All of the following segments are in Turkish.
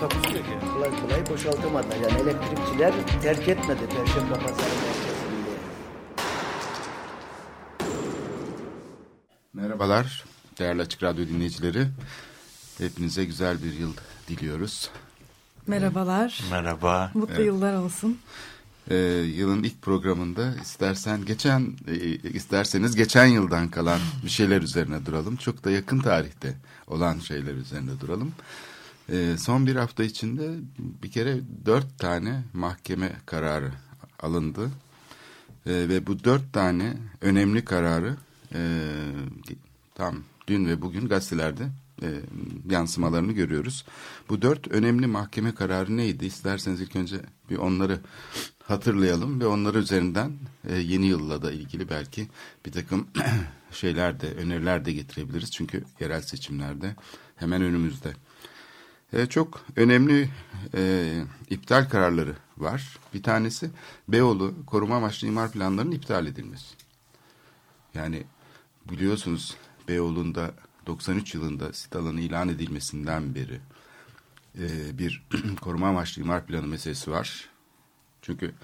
Takusuyor ki. kolay kolay boşaltamadılar. Yani elektrikçiler terk etmedi Perşembe Pazarı. Merhabalar değerli Açık Radyo dinleyicileri. Hepinize güzel bir yıl diliyoruz. Merhabalar. Merhaba. Mutlu yıllar olsun. Ee, yılın ilk programında istersen geçen e, isterseniz geçen yıldan kalan bir şeyler üzerine duralım. Çok da yakın tarihte olan şeyler üzerine duralım. Ee, son bir hafta içinde bir kere dört tane mahkeme kararı alındı. Ee, ve bu dört tane önemli kararı e, tam dün ve bugün gazetelerde e, yansımalarını görüyoruz. Bu dört önemli mahkeme kararı neydi? İsterseniz ilk önce bir onları hatırlayalım ve onları üzerinden e, yeni yılla da ilgili belki bir takım şeyler de öneriler de getirebiliriz. Çünkü yerel seçimlerde hemen önümüzde. E, çok önemli e, iptal kararları var. Bir tanesi Beyoğlu koruma amaçlı imar planlarının iptal edilmesi. Yani biliyorsunuz Beyoğlu'nda 93 yılında sit alanı ilan edilmesinden beri e, bir koruma amaçlı imar planı meselesi var. Çünkü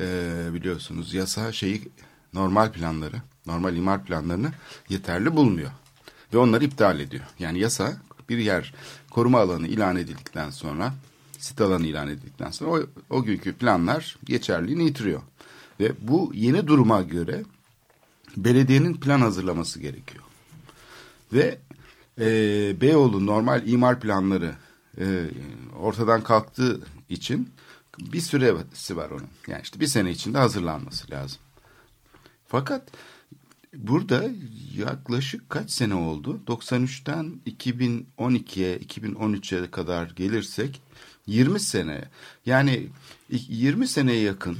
e, biliyorsunuz yasa şeyi normal planları, normal imar planlarını yeterli bulmuyor. Ve onları iptal ediyor. Yani yasa bir yer koruma alanı ilan edildikten sonra, sit alanı ilan edildikten sonra o, o günkü planlar geçerliliğini yitiriyor. Ve bu yeni duruma göre belediyenin plan hazırlaması gerekiyor. Ve e, Beyoğlu normal imar planları e, ortadan kalktığı için bir süresi var onun. Yani işte bir sene içinde hazırlanması lazım. Fakat burada yaklaşık kaç sene oldu? 93'ten 2012'ye, 2013'e kadar gelirsek 20 sene. Yani 20 seneye yakın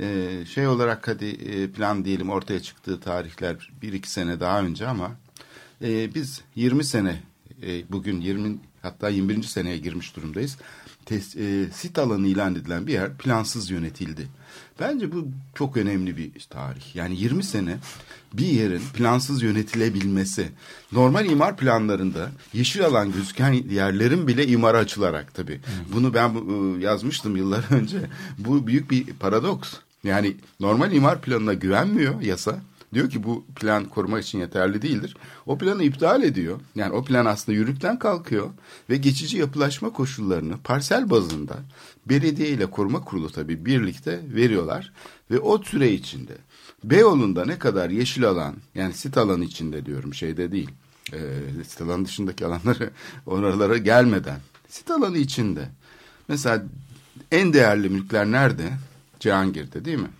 e, şey olarak hadi e, plan diyelim ortaya çıktığı tarihler 1-2 sene daha önce ama e, biz 20 sene bugün 20 hatta 21. seneye girmiş durumdayız. Tes, sit alanı ilan edilen bir yer plansız yönetildi. Bence bu çok önemli bir tarih. Yani 20 sene bir yerin plansız yönetilebilmesi. Normal imar planlarında yeşil alan gözüken yerlerin bile imara açılarak tabii. Bunu ben e, yazmıştım yıllar önce. Bu büyük bir paradoks. Yani normal imar planına güvenmiyor yasa. Diyor ki bu plan koruma için yeterli değildir. O planı iptal ediyor. Yani o plan aslında yürürlükten kalkıyor ve geçici yapılaşma koşullarını parsel bazında belediye ile koruma kurulu tabii birlikte veriyorlar. Ve o süre içinde Beyoğlu'nda ne kadar yeşil alan yani sit alanı içinde diyorum şeyde değil. E, sit alanı dışındaki alanları oralara gelmeden sit alanı içinde. Mesela en değerli mülkler nerede? Cihangir'de değil mi?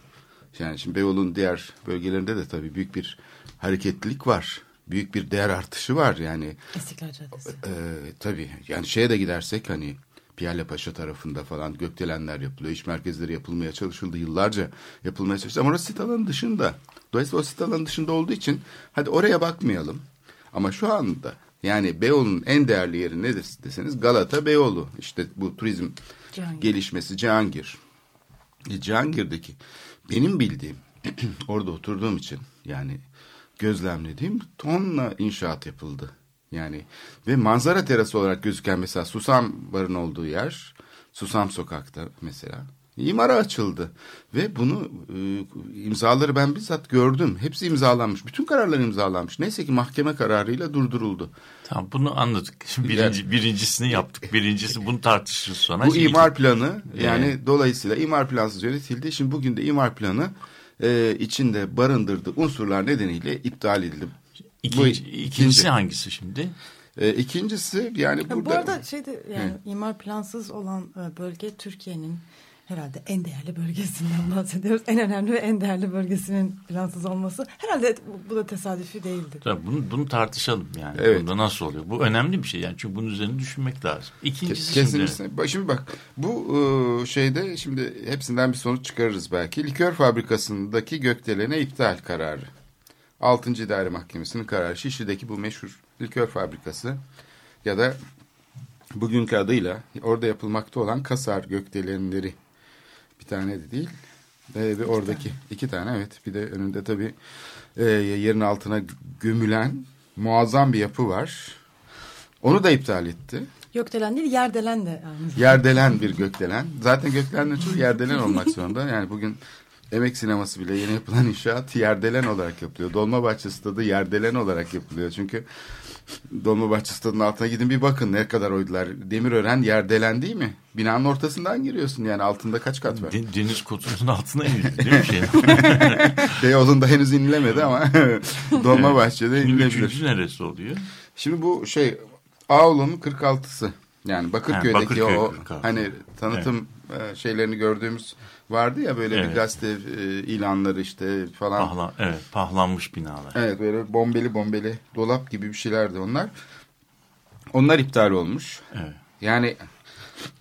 Yani şimdi Beyoğlu'nun diğer bölgelerinde de tabii büyük bir hareketlilik var. Büyük bir değer artışı var yani. İstiklal Caddesi. E, tabii yani şeye de gidersek hani Piyale Paşa tarafında falan gökdelenler yapılıyor. İş merkezleri yapılmaya çalışıldı. Yıllarca yapılmaya çalışıldı. Ama orası sit alanı dışında. Dolayısıyla o sit alanı dışında olduğu için hadi oraya bakmayalım. Ama şu anda yani Beyoğlu'nun en değerli yeri nedir deseniz Galata Beyoğlu. İşte bu turizm Cihangir. gelişmesi Cihangir. E, Cihangir'deki benim bildiğim orada oturduğum için yani gözlemlediğim tonla inşaat yapıldı. Yani ve manzara terası olarak gözüken mesela Susam Bar'ın olduğu yer Susam Sokak'ta mesela imara açıldı ve bunu e, imzaları ben bizzat gördüm. Hepsi imzalanmış. Bütün kararlar imzalanmış. Neyse ki mahkeme kararıyla durduruldu. Tamam bunu anladık. Şimdi birinci, birincisini yaptık. Birincisi bunu tartışırız sonra. Bu Şimdi imar planı yani Ee? dolayısıyla imar plansız yönetildi. Şimdi bugün de imar planı e, içinde barındırdığı unsurlar nedeniyle iptal edildi. İkinci, Bu ikincisi ikinci. hangisi şimdi? E, ikincisi yani Ya burada... Bu arada şeyde yani imar plansız olan e, bölge Türkiye'nin herhalde en değerli bölgesinden bahsediyoruz. En önemli ve en değerli bölgesinin plansız olması. Herhalde bu, da tesadüfi değildir. Tabii bunu, bunu tartışalım yani. Evet. Bunda nasıl oluyor? Bu önemli bir şey yani çünkü bunun üzerine düşünmek lazım. İkincisi Kesinlikle. şimdi Şimdi bak bu e, şeyde şimdi hepsinden bir sonuç çıkarırız belki. Likör fabrikasındaki gökdelene iptal kararı. 6. İdare Mahkemesi'nin kararı. Şişli'deki bu meşhur likör fabrikası ya da bugünkü adıyla orada yapılmakta olan Kasar gökdelenleri bir tane de değil e, ve oradaki iki tane evet bir de önünde tabii e, yerin altına gömülen muazzam bir yapı var. Onu da iptal etti. Gökdelen değil yerdelen de. Yerdelen bir gökdelen. Zaten gökdelenlerin çoğu yerdelen olmak zorunda. Yani bugün emek sineması bile yeni yapılan inşaat yerdelen olarak yapılıyor. Dolmabahçe stadı yerdelen olarak yapılıyor. Çünkü Dolmabahçe stadının altına gidin bir bakın ne kadar oydular. Demirören yerdelen değil mi? Binanın ortasından giriyorsun yani altında kaç kat var? de- deniz kutusunun altına indi değil mi şey? Beyoğlu'nda henüz inilemedi ama Dolmabahçe'de Şimdi inilebilir. üçüncü neresi oluyor? Şimdi bu şey Ağol'un 46'sı. Yani Bakırköy'deki Ha, Bakırköy o 46. hani tanıtım e, şeylerini gördüğümüz vardı ya böyle bir Evet. gazete e, ilanları işte falan. Pahlan, evet pahlanmış binalar. Evet böyle bombeli bombeli dolap gibi bir şeylerdi onlar. Onlar iptal olmuş. Evet. Yani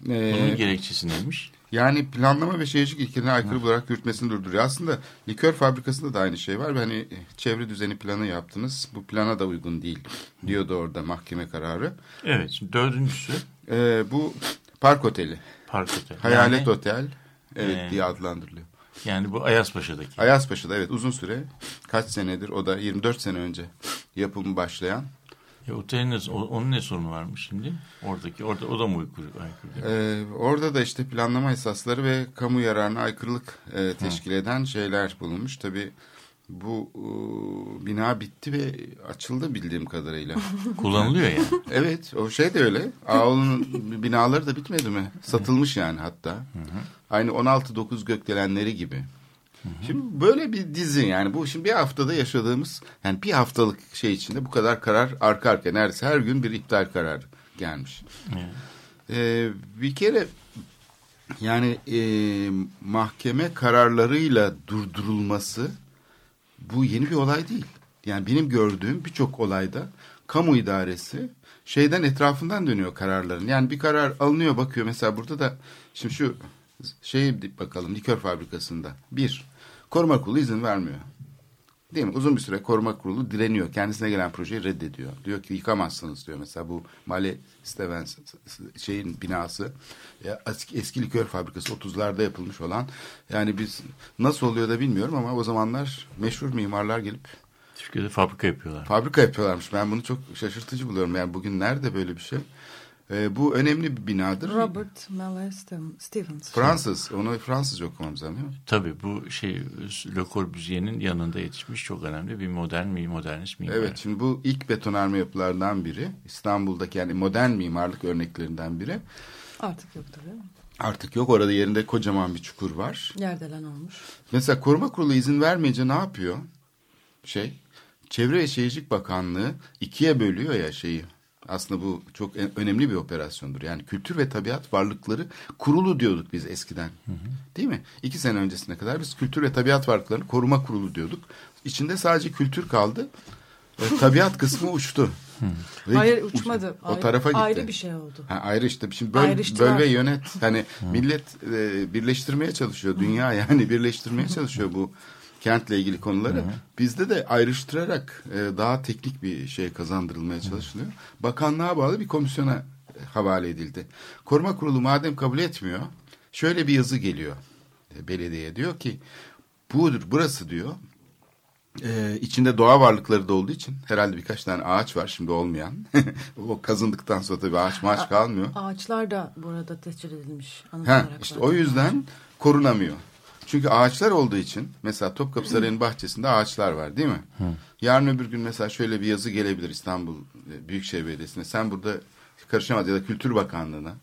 Bunun e, gerekçesi neymiş? yani planlama ve şehircilik ilkelerine aykırı bularak yürütmesini durduruyor. Aslında likör fabrikasında da aynı şey var. Hani çevre düzeni planı yaptınız. Bu plana da uygun değil diyordu orada mahkeme kararı. Evet şimdi dördüncüsü Ee, bu park oteli. Park Otel. Hayalet yani, otel. Evet Ee, diye adlandırılıyor. yani bu Ayazpaşa'daki. Ayazpaşa'da evet uzun süre kaç senedir o da 24 sene önce yapımı başlayan. Ya, otelin ne, onun ne sorunu varmış şimdi? Oradaki orada o da mı aykırı? Ee, orada da işte planlama esasları ve kamu yararına aykırılık e, teşkil eden şeyler bulunmuş. Tabii bu e, bina bitti ve açıldı bildiğim kadarıyla. Kullanılıyor yani. evet o şey de öyle. Ağol'un binaları da bitmedi mi? Satılmış yani hatta. Aynı 16-9 gökdelenleri gibi. Şimdi böyle bir dizi yani bu şimdi bir haftada yaşadığımız yani bir haftalık şey içinde bu kadar karar arka arkaya neredeyse her gün bir iptal kararı gelmiş. Evet. Ee, bir kere yani e, mahkeme kararlarıyla durdurulması bu yeni bir olay değil. Yani benim gördüğüm birçok olayda kamu idaresi şeyden etrafından dönüyor kararların. Yani bir karar alınıyor bakıyor mesela burada da şimdi şu şeyi bakalım likör fabrikasında. Bir, koruma kurulu izin vermiyor. Değil mi? Uzun bir süre koruma kurulu direniyor. Kendisine gelen projeyi reddediyor. Diyor ki yıkamazsınız diyor. Mesela bu Male Stevens şeyin binası eski, eski likör fabrikası 30'larda yapılmış olan. Yani biz nasıl oluyor da bilmiyorum ama o zamanlar meşhur mimarlar gelip Türkiye'de fabrika yapıyorlar. fabrika yapıyorlarmış. Ben bunu çok şaşırtıcı buluyorum. Yani bugün nerede böyle bir şey? Ee, bu önemli bir binadır. Robert Mallet Stevens. Fransız. Onu Fransızca okumamız lazım değil mi? Tabii bu şey Le Corbusier'in yanında yetişmiş çok önemli bir modern mi modernist mimar. Evet şimdi bu ilk betonarme yapılardan biri. İstanbul'daki yani modern mimarlık örneklerinden biri. Artık yok tabii. Artık yok orada yerinde kocaman bir çukur var. Yerdelen olmuş. Mesela koruma kurulu izin vermeyince ne yapıyor? Şey Çevre ve Şehircilik Bakanlığı ikiye bölüyor ya şeyi. Aslında bu çok önemli bir operasyondur. Yani kültür ve tabiat varlıkları kurulu diyorduk biz eskiden. Değil mi? İki sene öncesine kadar biz kültür ve tabiat varlıklarını koruma kurulu diyorduk. İçinde sadece kültür kaldı. E, tabiat kısmı uçtu. Ve Hayır uçtu. uçmadı. O Ayrı- tarafa gitti. Ayrı bir şey oldu. Ha, ayrı işte. Şimdi böl, böl ve yönet. Hani millet e, birleştirmeye çalışıyor. Dünya yani birleştirmeye çalışıyor bu kentle ilgili konuları. Bizde de ayrıştırarak e, daha teknik bir şey kazandırılmaya çalışılıyor. Bakanlığa bağlı bir komisyona e, havale edildi. Koruma kurulu madem kabul etmiyor, şöyle bir yazı geliyor e, belediyeye diyor ki budur burası diyor. Ee, içinde doğa varlıkları da olduğu için herhalde birkaç tane ağaç var şimdi olmayan. o kazındıktan sonra tabii ağaç maaç kalmıyor. Ağaçlar da burada tescil edilmiş. Ha, işte o yüzden korunamıyor. Çünkü ağaçlar olduğu için mesela Topkapı Sarayı'nın bahçesinde ağaçlar var değil mi? Yarın öbür gün mesela şöyle bir yazı gelebilir İstanbul e, Büyükşehir Belediyesi'ne. Sen burada karışamaz ya da Kültür Bakanlığı'na.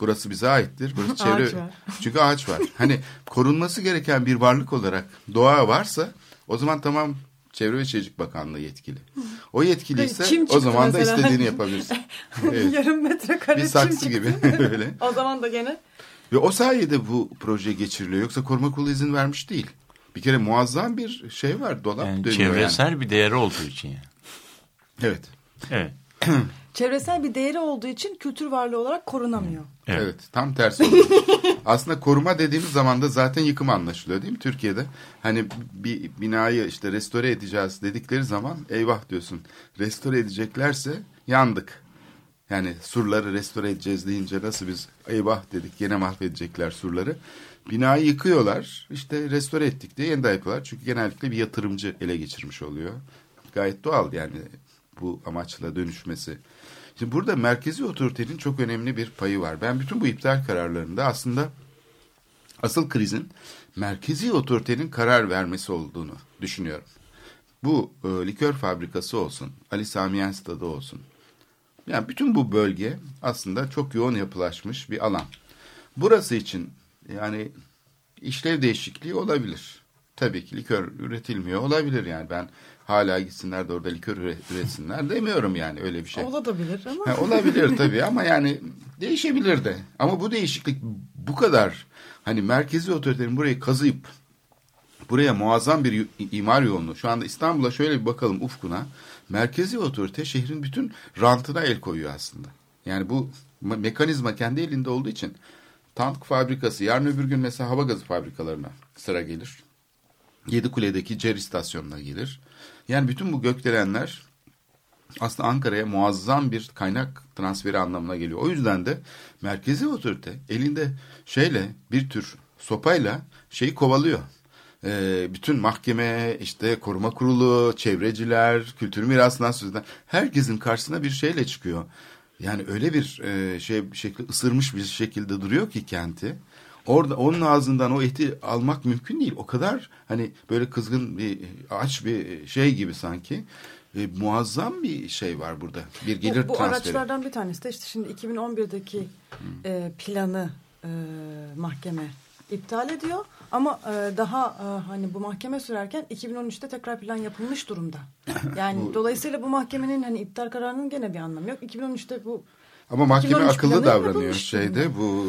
Burası bize aittir. Burası çevre. Ağaç var. Çünkü ağaç var. Hani korunması gereken bir varlık olarak doğa varsa o zaman tamam Çevre ve Şehircilik Bakanlığı yetkili. O yetkiliyse Çim o zaman da mesela. istediğini yapabilirsin. Evet. Yarım metre kare Bir saksı gibi öyle. O zaman da gene Ve o sayede bu proje geçiriliyor. Yoksa koruma kurulu izin vermiş değil. Bir kere muazzam bir şey var. Dolap Yani dönüyor çevresel bir değeri olduğu için yani. yani. Evet. Evet. Çevresel bir değeri olduğu için kültür varlığı olarak korunamıyor. Evet. Evet. tam tersi oluyor. Aslında koruma dediğimiz zaman da zaten yıkım anlaşılıyor değil mi Türkiye'de? Hani bir binayı işte restore edeceğiz dedikleri zaman eyvah diyorsun. Restore edeceklerse yandık. Yani surları restore edeceğiz deyince nasıl biz eyvah dedik yine mahvedecekler surları. Binayı yıkıyorlar işte restore ettik diye yeniden yapıyorlar. Çünkü genellikle bir yatırımcı ele geçirmiş oluyor. Gayet doğal yani bu amaçla dönüşmesi. Şimdi burada merkezi otoritenin çok önemli bir payı var. Ben bütün bu iptal kararlarında aslında asıl krizin merkezi otoritenin karar vermesi olduğunu düşünüyorum. Bu e, likör fabrikası olsun, Ali Sami Yen stadı olsun. Yani bütün bu bölge aslında çok yoğun yapılaşmış bir alan. Burası için yani işlev değişikliği olabilir. Tabii ki likör üretilmiyor olabilir yani ben hala gitsinler de orada likör üre- üretsinler demiyorum yani öyle bir şey. Olabilir ama. Ha, olabilir tabii ama yani değişebilir de. Ama bu değişiklik bu kadar hani merkezi otoritenin burayı kazıyıp buraya muazzam bir imar yoğunluğu. Şu anda İstanbul'a şöyle bir bakalım ufkuna. Merkezi otorite şehrin bütün rantına el koyuyor aslında. Yani bu me- mekanizma kendi elinde olduğu için tank fabrikası yarın öbür gün mesela hava gazı fabrikalarına sıra gelir. Yedikule'deki CER istasyonuna gelir. Yani bütün bu gökdelenler aslında Ankara'ya muazzam bir kaynak transferi anlamına geliyor. O yüzden de merkezi otorite elinde şeyle bir tür sopayla şeyi kovalıyor. Ee, bütün mahkeme, işte koruma kurulu, çevreciler, kültür mirasından söz eden herkesin karşısına bir şeyle çıkıyor. Yani öyle bir e, şey bir şekilde ısırmış bir şekilde duruyor ki kenti. Orada onun ağzından o eti almak mümkün değil. O kadar hani böyle kızgın bir aç bir şey gibi sanki. E, muazzam bir şey var burada. Bir gelir bu, bu transferi. araçlardan bir tanesi de işte şimdi 2011'deki e, planı e, mahkeme iptal ediyor. Ama e, daha e, hani bu mahkeme sürerken 2013'te tekrar plan yapılmış durumda. Yani dolayısıyla bu mahkemenin hani iptal kararının gene bir anlamı yok. 2013'te bu Ama mahkeme 2013 akıllı davranıyor şeyde bu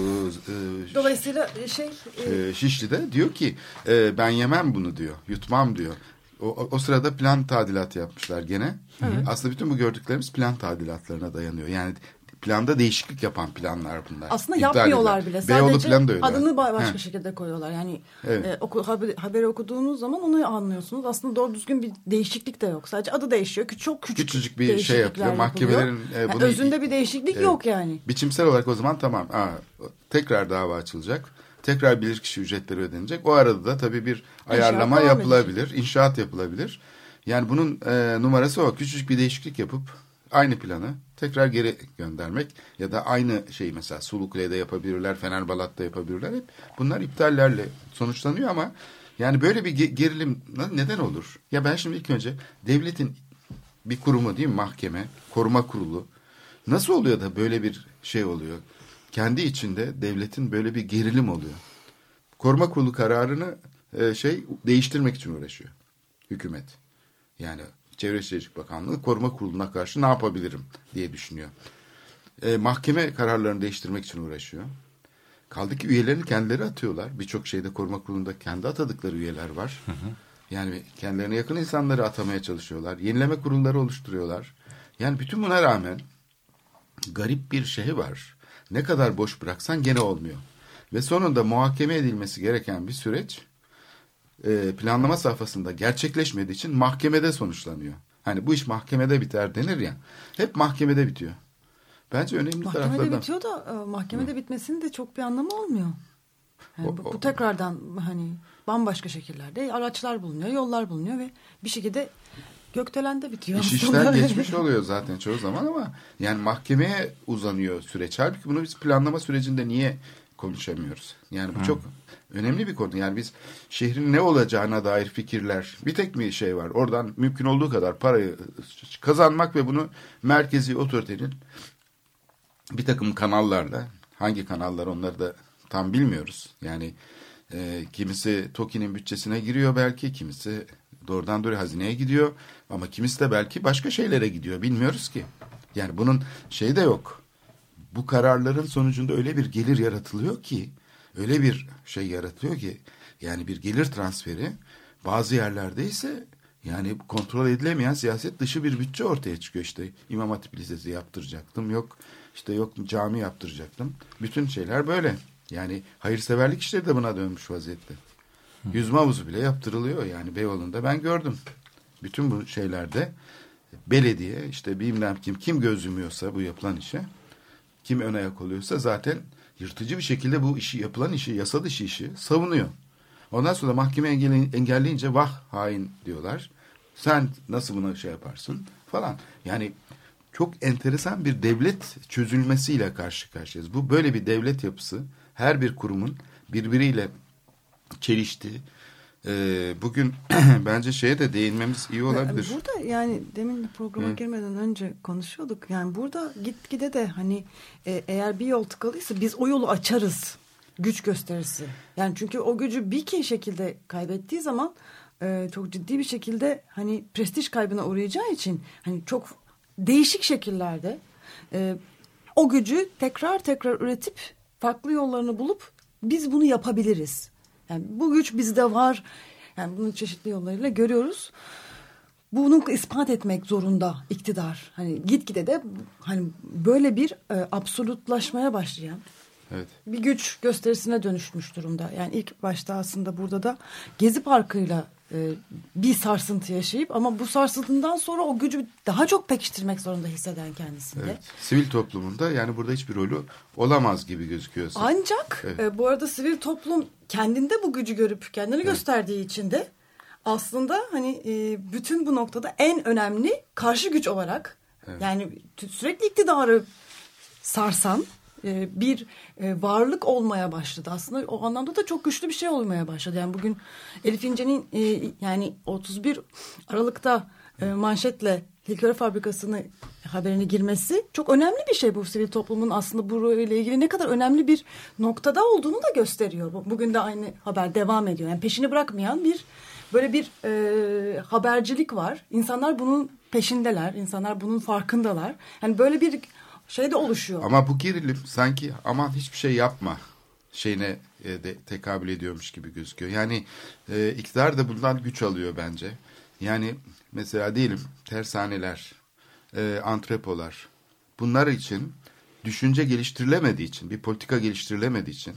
e, dolayısıyla şey e, e, Şişli'de diyor ki e, ben yemem bunu diyor. Yutmam diyor. O, o, sırada plan tadilatı yapmışlar gene. Aslında bütün bu gördüklerimiz plan tadilatlarına dayanıyor. Yani planda değişiklik yapan planlar bunlar. aslında İptal yapmıyorlar edilen. bile. Beyoğlu Sadece da öyle. adını ba- başka He. şekilde koyuyorlar. Yani Evet. e, oku, haber, haberi okuduğunuz zaman onu anlıyorsunuz. Aslında doğru düzgün bir değişiklik de yok. Sadece adı değişiyor. Küçük, çok küçük Küçücük bir şey yapıyor. Mahkemelerin, e, Yani bunu- özünde bir değişiklik Evet. yok yani. Biçimsel olarak o zaman tamam. Aa, tekrar dava açılacak. Tekrar bilirkişi ücretleri ödenecek. O arada da tabii bir ayarlama devam yapılabilir. inşaat yapılabilir. Yani bunun e, numarası o. Küçücük bir değişiklik yapıp aynı planı tekrar geri göndermek ya da aynı şeyi mesela Sulukule'de yapabilirler, Fenerbalat'ta yapabilirler. Hep bunlar iptallerle sonuçlanıyor ama yani böyle bir ge- gerilim neden olur? Ya ben şimdi ilk önce devletin bir kurumu değil mi mahkeme, koruma kurulu nasıl oluyor da böyle bir şey oluyor? Kendi içinde devletin böyle bir gerilim oluyor. Koruma kurulu kararını e, şey değiştirmek için uğraşıyor hükümet. Yani Çevre Şehircilik Bakanlığı koruma kuruluna karşı ne yapabilirim diye düşünüyor. E, mahkeme kararlarını değiştirmek için uğraşıyor. Kaldı ki üyelerini kendileri atıyorlar. Birçok şeyde koruma kurulunda kendi atadıkları üyeler var. Yani kendilerine yakın insanları atamaya çalışıyorlar. Yenileme kurulları oluşturuyorlar. Yani bütün buna rağmen garip bir şey var. Ne kadar boş bıraksan gene olmuyor. Ve sonunda muhakeme edilmesi gereken bir süreç e, planlama safhasında gerçekleşmediği için mahkemede sonuçlanıyor. Hani bu iş mahkemede biter denir ya. Hep mahkemede bitiyor. Bence önemli Mahkemede taraflardan. bitiyor da e, mahkemede bitmesinin de çok bir anlamı olmuyor. Yani O- bu, bu tekrardan hani bambaşka şekillerde araçlar bulunuyor, yollar bulunuyor ve bir şekilde gökdelende bitiyor. İş işten geçmiş oluyor zaten çoğu zaman ama yani mahkemeye uzanıyor süreç. Halbuki bunu biz planlama sürecinde niye konuşamıyoruz? Yani bu çok önemli bir konu. Yani biz şehrin ne olacağına dair fikirler bir tek mi şey var? Oradan mümkün olduğu kadar parayı kazanmak ve bunu merkezi otoritenin bir takım kanallarla hangi kanallar onları da tam bilmiyoruz. Yani e, kimisi TOKİ'nin bütçesine giriyor belki, kimisi doğrudan doğruya hazineye gidiyor ama kimisi de belki başka şeylere gidiyor. Bilmiyoruz ki. Yani bunun şeyi de yok. Bu kararların sonucunda öyle bir gelir yaratılıyor ki öyle bir şey yaratıyor ki yani bir gelir transferi bazı yerlerde ise yani kontrol edilemeyen siyaset dışı bir bütçe ortaya çıkıyor işte. İmam Hatip Lisesi yaptıracaktım. Yok işte yok cami yaptıracaktım. Bütün şeyler böyle. Yani hayırseverlik işleri de buna dönmüş vaziyette. Yüzme havuzu bile yaptırılıyor yani Beyoğlu'nda ben gördüm. Bütün bu şeylerde belediye işte bilmem kim kim göz yumuyorsa bu yapılan işe kim ön ayak oluyorsa zaten yırtıcı bir şekilde bu işi yapılan işi yasa dışı işi savunuyor. Ondan sonra mahkeme engelle- engelleyince vah hain diyorlar. Sen nasıl buna şey yaparsın falan. Yani çok enteresan bir devlet çözülmesiyle karşı karşıyayız. Bu böyle bir devlet yapısı her bir kurumun birbiriyle çeliştiği. Ee, bugün bence şeye de değinmemiz iyi olabilir. Burada yani demin programa Hı. girmeden önce konuşuyorduk. Yani burada gitgide de hani e, eğer bir yol tıkalıysa biz o yolu açarız. Güç gösterisi. Yani çünkü o gücü bir kez şekilde kaybettiği zaman e, çok ciddi bir şekilde hani prestij kaybına uğrayacağı için hani çok değişik şekillerde e, o gücü tekrar tekrar üretip farklı yollarını bulup biz bunu yapabiliriz. Yani bu güç bizde var. Yani bunu çeşitli yollarıyla görüyoruz. Bunu ispat etmek zorunda iktidar. Hani gitgide de hani böyle bir e, absolutlaşmaya başlayan Evet. bir güç gösterisine dönüşmüş durumda. Yani ilk başta aslında burada da Gezi Parkı'yla bir sarsıntı yaşayıp ama bu sarsıntından sonra o gücü daha çok pekiştirmek zorunda hisseden kendisinde. Evet. Sivil toplumunda yani burada hiçbir rolü olamaz gibi gözüküyor. Ancak Evet. e, bu arada sivil toplum kendinde bu gücü görüp kendini gösterdiği için de aslında hani e, bütün bu noktada en önemli karşı güç olarak yani t- sürekli iktidarı sarsan e, bir e, varlık olmaya başladı. Aslında o anlamda da çok güçlü bir şey olmaya başladı. Yani bugün Elif İnce'nin e, yani 31 Aralık'ta e, manşetle likör fabrikasını haberini girmesi çok önemli bir şey bu sivil toplumun aslında burayla ilgili ne kadar önemli bir noktada olduğunu da gösteriyor. Bu- Bugün de aynı haber devam ediyor. Yani peşini bırakmayan bir böyle bir e, habercilik var. İnsanlar bunun peşindeler. İnsanlar bunun farkındalar. Yani böyle bir şey de oluşuyor. Ama bu gerilim sanki aman hiçbir şey yapma şeyine e, de tekabül ediyormuş gibi gözüküyor. Yani e, iktidar da bundan güç alıyor bence. Yani mesela diyelim tersaneler, e, antrepolar bunlar için düşünce geliştirilemediği için, bir politika geliştirilemediği için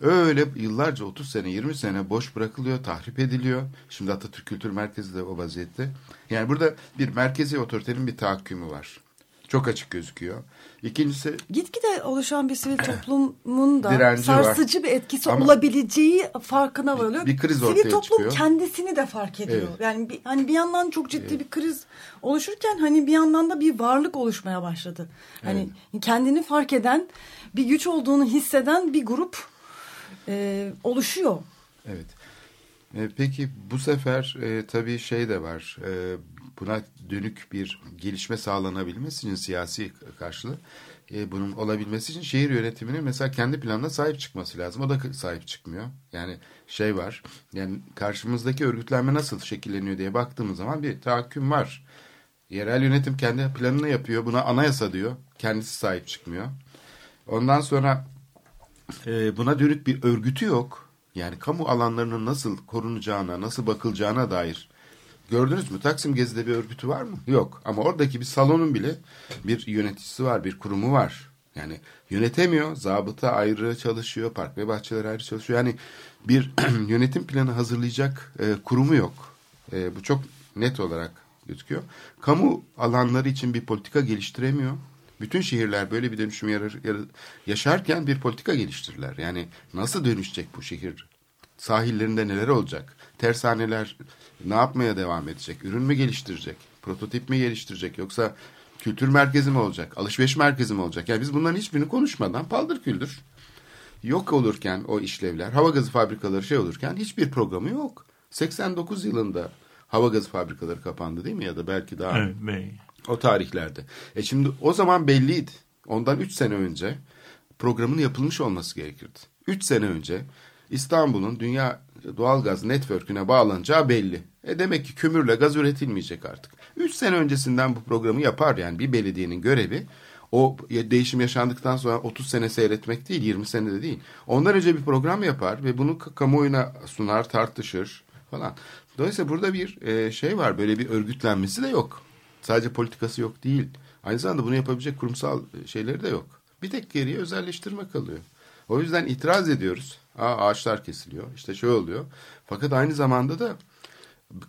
öyle yıllarca 30 sene 20 sene boş bırakılıyor, tahrip ediliyor. Şimdi Atatürk Kültür Merkezi de o vaziyette. Yani burada bir merkezi otoritenin bir tahakkümü var. Çok açık gözüküyor. İkincisi Gitgide oluşan bir sivil toplumun da Direnci var. sarsıcı bir etkisi Ama- olabileceği farkına varılıyor. bir kriz sivil ortaya toplum çıkıyor. kendisini de fark ediyor. Evet. Yani bir, hani bir yandan çok ciddi bir kriz oluşurken hani bir yandan da bir varlık oluşmaya başladı. Hani kendini fark eden, bir güç olduğunu hisseden bir grup e, oluşuyor. Evet. E, peki bu sefer e, tabii şey de var. E, buna dönük bir gelişme sağlanabilmesi için siyasi karşılığı e, bunun olabilmesi için şehir yönetiminin mesela kendi planına sahip çıkması lazım. O da sahip çıkmıyor. Yani şey var. Yani karşımızdaki örgütlenme nasıl şekilleniyor diye baktığımız zaman bir tahakküm var. Yerel yönetim kendi planını yapıyor. Buna anayasa diyor. Kendisi sahip çıkmıyor. Ondan sonra e, buna dönük bir örgütü yok. Yani kamu alanlarının nasıl korunacağına, nasıl bakılacağına dair. Gördünüz mü? Taksim Gezi'de bir örgütü var mı? Yok. Ama oradaki bir salonun bile bir yöneticisi var, bir kurumu var. Yani yönetemiyor. Zabıta ayrı çalışıyor, park ve bahçeler ayrı çalışıyor. Yani bir yönetim planı hazırlayacak e, kurumu yok. E, bu çok net olarak gözüküyor. Kamu alanları için bir politika geliştiremiyor. Bütün şehirler böyle bir dönüşüm yarar- yarar- yaşarken bir politika geliştirirler. Yani nasıl dönüşecek bu şehir? Sahillerinde neler olacak? Tersaneler ne yapmaya devam edecek? Ürün mü geliştirecek? Prototip mi geliştirecek? Yoksa kültür merkezi mi olacak? Alışveriş merkezi mi olacak? Yani biz bunların hiçbirini konuşmadan paldır küldür yok olurken o işlevler, hava gazı fabrikaları şey olurken hiçbir programı yok. 89 yılında hava gazı fabrikaları kapandı değil mi ya da belki daha Evet, o tarihlerde. E şimdi o zaman belliydi. Ondan 3 sene önce programın yapılmış olması gerekirdi. 3 sene önce İstanbul'un dünya doğalgaz network'üne bağlanacağı belli. E demek ki kömürle gaz üretilmeyecek artık. 3 sene öncesinden bu programı yapar yani bir belediyenin görevi o değişim yaşandıktan sonra 30 sene seyretmek değil, 20 sene de değil. Ondan önce bir program yapar ve bunu kamuoyuna sunar, tartışır falan. Dolayısıyla burada bir e, şey var, böyle bir örgütlenmesi de yok. Sadece politikası yok değil. Aynı zamanda bunu yapabilecek kurumsal şeyleri de yok. Bir tek geriye özelleştirme kalıyor. O yüzden itiraz ediyoruz. Aa, ağaçlar kesiliyor, işte şey oluyor. Fakat aynı zamanda da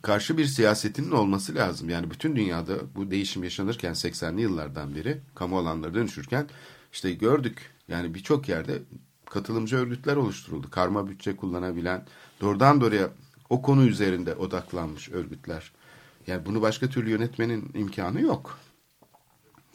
karşı bir siyasetinin olması lazım. Yani bütün dünyada bu değişim yaşanırken 80'li yıllardan beri kamu alanları dönüşürken işte gördük. Yani birçok yerde katılımcı örgütler oluşturuldu. Karma bütçe kullanabilen, doğrudan doğruya o konu üzerinde odaklanmış örgütler. Yani bunu başka türlü yönetmenin imkanı yok.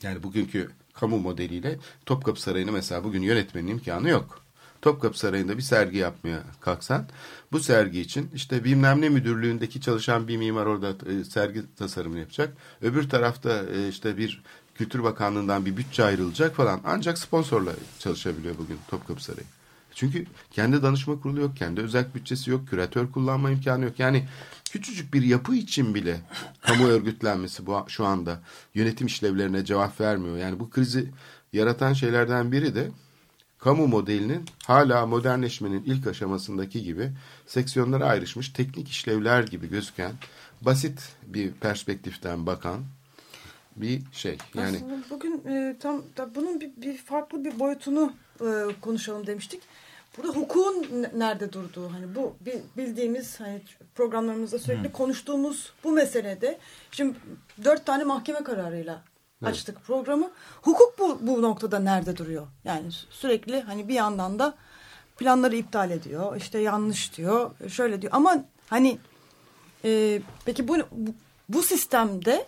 Yani bugünkü kamu modeliyle Topkapı Sarayı'nı mesela bugün yönetmenin imkanı yok. Topkapı Sarayı'nda bir sergi yapmaya kalksan bu sergi için işte bilmem ne müdürlüğündeki çalışan bir mimar orada e, sergi tasarımını yapacak. Öbür tarafta e, işte bir Kültür Bakanlığı'ndan bir bütçe ayrılacak falan. Ancak sponsorla çalışabiliyor bugün Topkapı Sarayı. Çünkü kendi danışma kurulu yok, kendi özel bütçesi yok, küratör kullanma imkanı yok. Yani küçücük bir yapı için bile kamu örgütlenmesi bu şu anda yönetim işlevlerine cevap vermiyor. Yani bu krizi yaratan şeylerden biri de kamu modelinin hala modernleşmenin ilk aşamasındaki gibi seksiyonlara ayrışmış teknik işlevler gibi gözüken basit bir perspektiften bakan bir şey. Yani Aslında bugün e, tam da bunun bir, bir farklı bir boyutunu e, konuşalım demiştik. Burada hukukun nerede durduğu hani bu bildiğimiz hani programlarımızda sürekli Hı. konuştuğumuz bu meselede şimdi dört tane mahkeme kararıyla evet. açtık programı. Hukuk bu, bu noktada nerede duruyor? Yani sürekli hani bir yandan da planları iptal ediyor. işte yanlış diyor. Şöyle diyor. Ama hani e, peki bu, bu, bu sistemde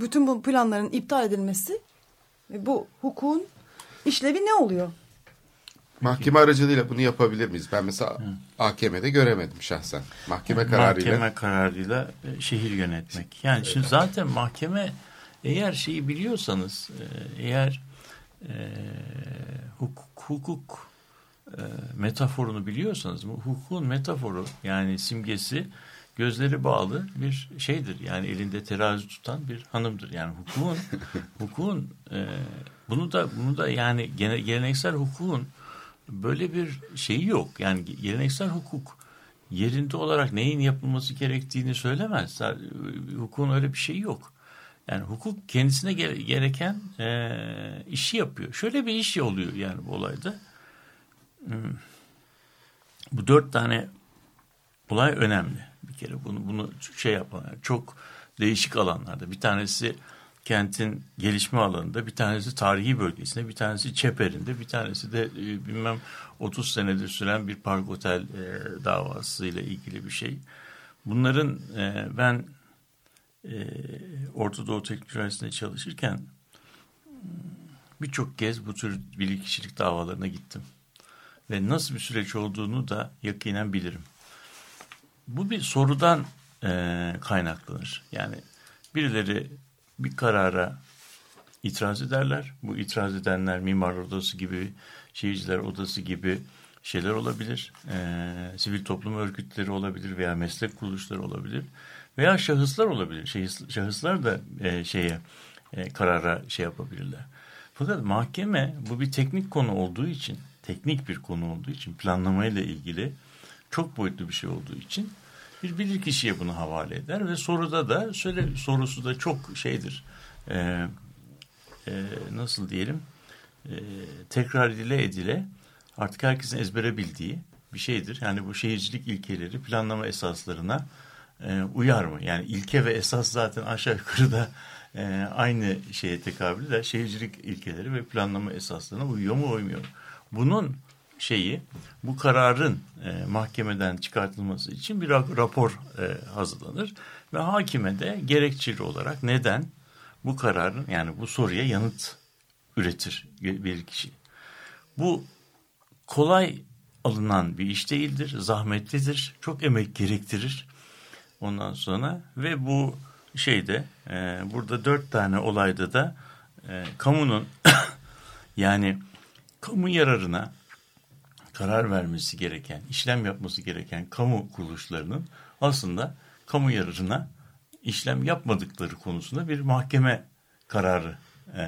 bütün bu planların iptal edilmesi bu hukukun işlevi ne oluyor? Mahkeme aracılığıyla bunu yapabilir miyiz? Ben mesela Hı. AKM'de göremedim şahsen. Mahkeme kararıyla. Mahkeme kararıyla e, şehir yönetmek. Yani evet. şimdi zaten mahkeme eğer şeyi biliyorsanız e, eğer e, hukuk, hukuk e, metaforunu biliyorsanız hukukun metaforu yani simgesi gözleri bağlı bir şeydir. Yani elinde terazi tutan bir hanımdır. Yani hukukun hukukun e, bunu da bunu da yani geleneksel hukukun böyle bir şeyi yok. Yani geleneksel hukuk yerinde olarak neyin yapılması gerektiğini söylemez. Hukukun öyle bir şeyi yok. Yani hukuk kendisine gereken e, işi yapıyor. Şöyle bir iş oluyor yani bu olayda. Hmm. Bu dört tane olay önemli bir kere. Bunu bunu şey yapan çok değişik alanlarda. Bir tanesi kentin gelişme alanında, bir tanesi tarihi bölgesinde, bir tanesi Çeper'inde, bir tanesi de e, bilmem 30 senedir süren bir park otel e, davasıyla ilgili bir şey. Bunların e, ben e, Orta Doğu Teknik Üniversitesi'nde çalışırken birçok kez bu tür bilgi davalarına gittim. Ve nasıl bir süreç olduğunu da yakinen bilirim. Bu bir sorudan e, kaynaklanır. Yani birileri bir karara itiraz ederler. Bu itiraz edenler mimar odası gibi, şehirciler odası gibi şeyler olabilir. E, sivil toplum örgütleri olabilir veya meslek kuruluşları olabilir. Veya şahıslar olabilir. Şahıs, şahıslar da e, şeye e, karara şey yapabilirler. Fakat mahkeme bu bir teknik konu olduğu için, teknik bir konu olduğu için, planlamayla ilgili çok boyutlu bir şey olduğu için bir bilir kişiye bunu havale eder ve soruda da söyle sorusu da çok şeydir. E, e, nasıl diyelim? E, tekrar edile edile artık herkesin ezbere bildiği bir şeydir. Yani bu şehircilik ilkeleri planlama esaslarına e, uyar mı? Yani ilke ve esas zaten aşağı yukarı da e, aynı şeye tekabül eder. Şehircilik ilkeleri ve planlama esaslarına uyuyor mu uymuyor mu? Bunun şeyi bu kararın e, mahkemeden çıkartılması için bir rapor e, hazırlanır ve hakime de gerekçeli olarak neden bu kararın yani bu soruya yanıt üretir bir kişi. Bu kolay alınan bir iş değildir, zahmetlidir, çok emek gerektirir. Ondan sonra ve bu şeyde e, burada dört tane olayda da e, kamunun yani kamu yararına karar vermesi gereken, işlem yapması gereken kamu kuruluşlarının aslında kamu yararına işlem yapmadıkları konusunda bir mahkeme kararı e,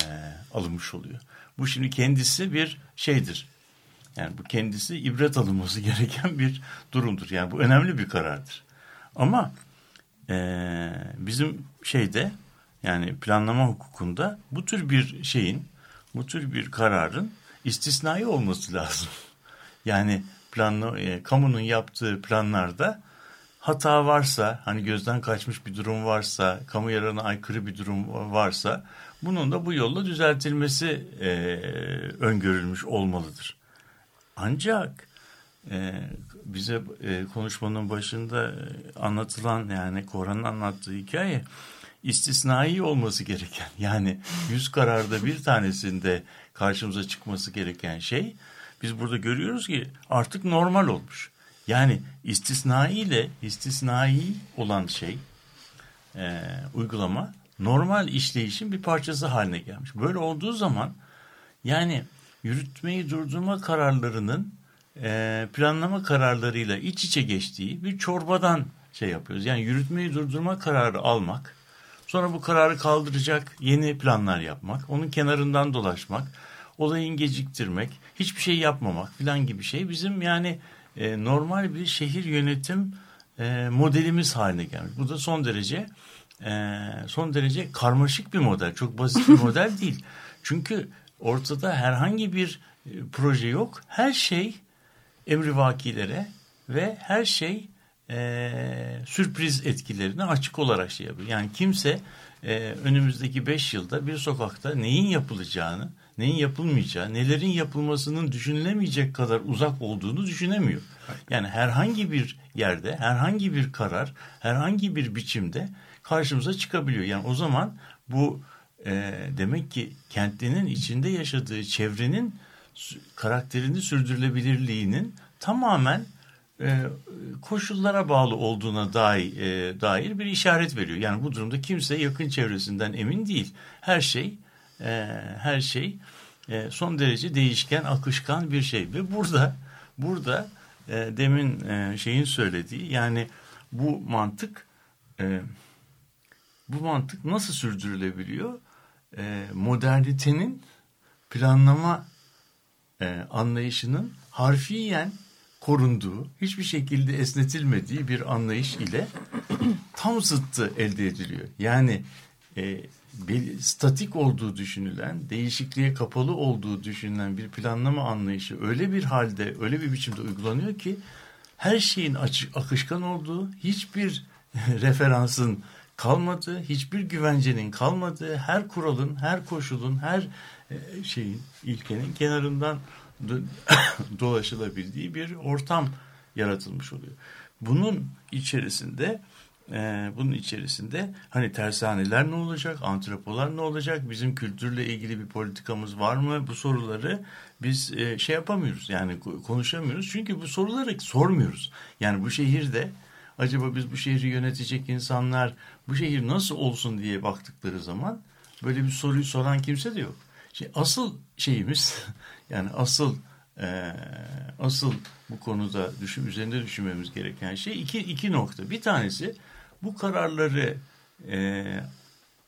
alınmış oluyor. Bu şimdi kendisi bir şeydir. Yani bu kendisi ibret alınması gereken bir durumdur. Yani bu önemli bir karardır. Ama e, bizim şeyde yani planlama hukukunda bu tür bir şeyin, bu tür bir kararın istisnai olması lazım. Yani planla, e, kamunun yaptığı planlarda hata varsa, hani gözden kaçmış bir durum varsa, kamu yararına aykırı bir durum varsa, bunun da bu yolla düzeltilmesi e, öngörülmüş olmalıdır. Ancak e, bize e, konuşmanın başında e, anlatılan yani Koran'ın anlattığı hikaye istisnai olması gereken yani yüz kararda bir tanesinde karşımıza çıkması gereken şey biz burada görüyoruz ki artık normal olmuş. Yani istisnai ile istisnai olan şey e, uygulama normal işleyişin bir parçası haline gelmiş. Böyle olduğu zaman yani yürütmeyi durdurma kararlarının e, planlama kararlarıyla iç içe geçtiği bir çorbadan şey yapıyoruz. Yani yürütmeyi durdurma kararı almak, sonra bu kararı kaldıracak yeni planlar yapmak, onun kenarından dolaşmak, olayın geciktirmek, hiçbir şey yapmamak filan gibi şey bizim yani e, normal bir şehir yönetim e, modelimiz haline gelmiş. Bu da son derece e, son derece karmaşık bir model, çok basit bir model değil. Çünkü ortada herhangi bir e, proje yok. Her şey emrivakilere ve her şey e, sürpriz etkilerine açık olarak şey yapıyor. Yani kimse e, önümüzdeki beş yılda bir sokakta neyin yapılacağını, neyin yapılmayacağı, nelerin yapılmasının düşünülemeyecek kadar uzak olduğunu düşünemiyor. Yani herhangi bir yerde, herhangi bir karar, herhangi bir biçimde karşımıza çıkabiliyor. Yani o zaman bu e, demek ki kentlinin içinde yaşadığı çevrenin karakterini sürdürülebilirliğinin tamamen e, koşullara bağlı olduğuna dair, e, dair bir işaret veriyor. Yani bu durumda kimse yakın çevresinden emin değil. Her şey e, her şey e, son derece değişken, akışkan bir şey ve burada burada e, demin e, şeyin söylediği yani bu mantık e, bu mantık nasıl sürdürülebiliyor? E, modernitenin planlama e, anlayışının harfiyen korunduğu, hiçbir şekilde esnetilmediği bir anlayış ile tam zıttı elde ediliyor. Yani e, statik olduğu düşünülen, değişikliğe kapalı olduğu düşünülen bir planlama anlayışı öyle bir halde, öyle bir biçimde uygulanıyor ki her şeyin açık, akışkan olduğu, hiçbir referansın kalmadığı, hiçbir güvencenin kalmadığı, her kuralın, her koşulun, her e, şeyin, ilkenin kenarından dolaşılabildiği bir ortam yaratılmış oluyor. Bunun içerisinde e, bunun içerisinde hani tersaneler ne olacak, antropolar ne olacak, bizim kültürle ilgili bir politikamız var mı? Bu soruları biz e, şey yapamıyoruz yani konuşamıyoruz. Çünkü bu soruları sormuyoruz. Yani bu şehirde acaba biz bu şehri yönetecek insanlar bu şehir nasıl olsun diye baktıkları zaman böyle bir soruyu soran kimse de yok. Şimdi asıl şeyimiz yani asıl e, asıl bu konuda düşün, üzerinde düşünmemiz gereken şey iki, iki nokta. Bir tanesi bu kararları e,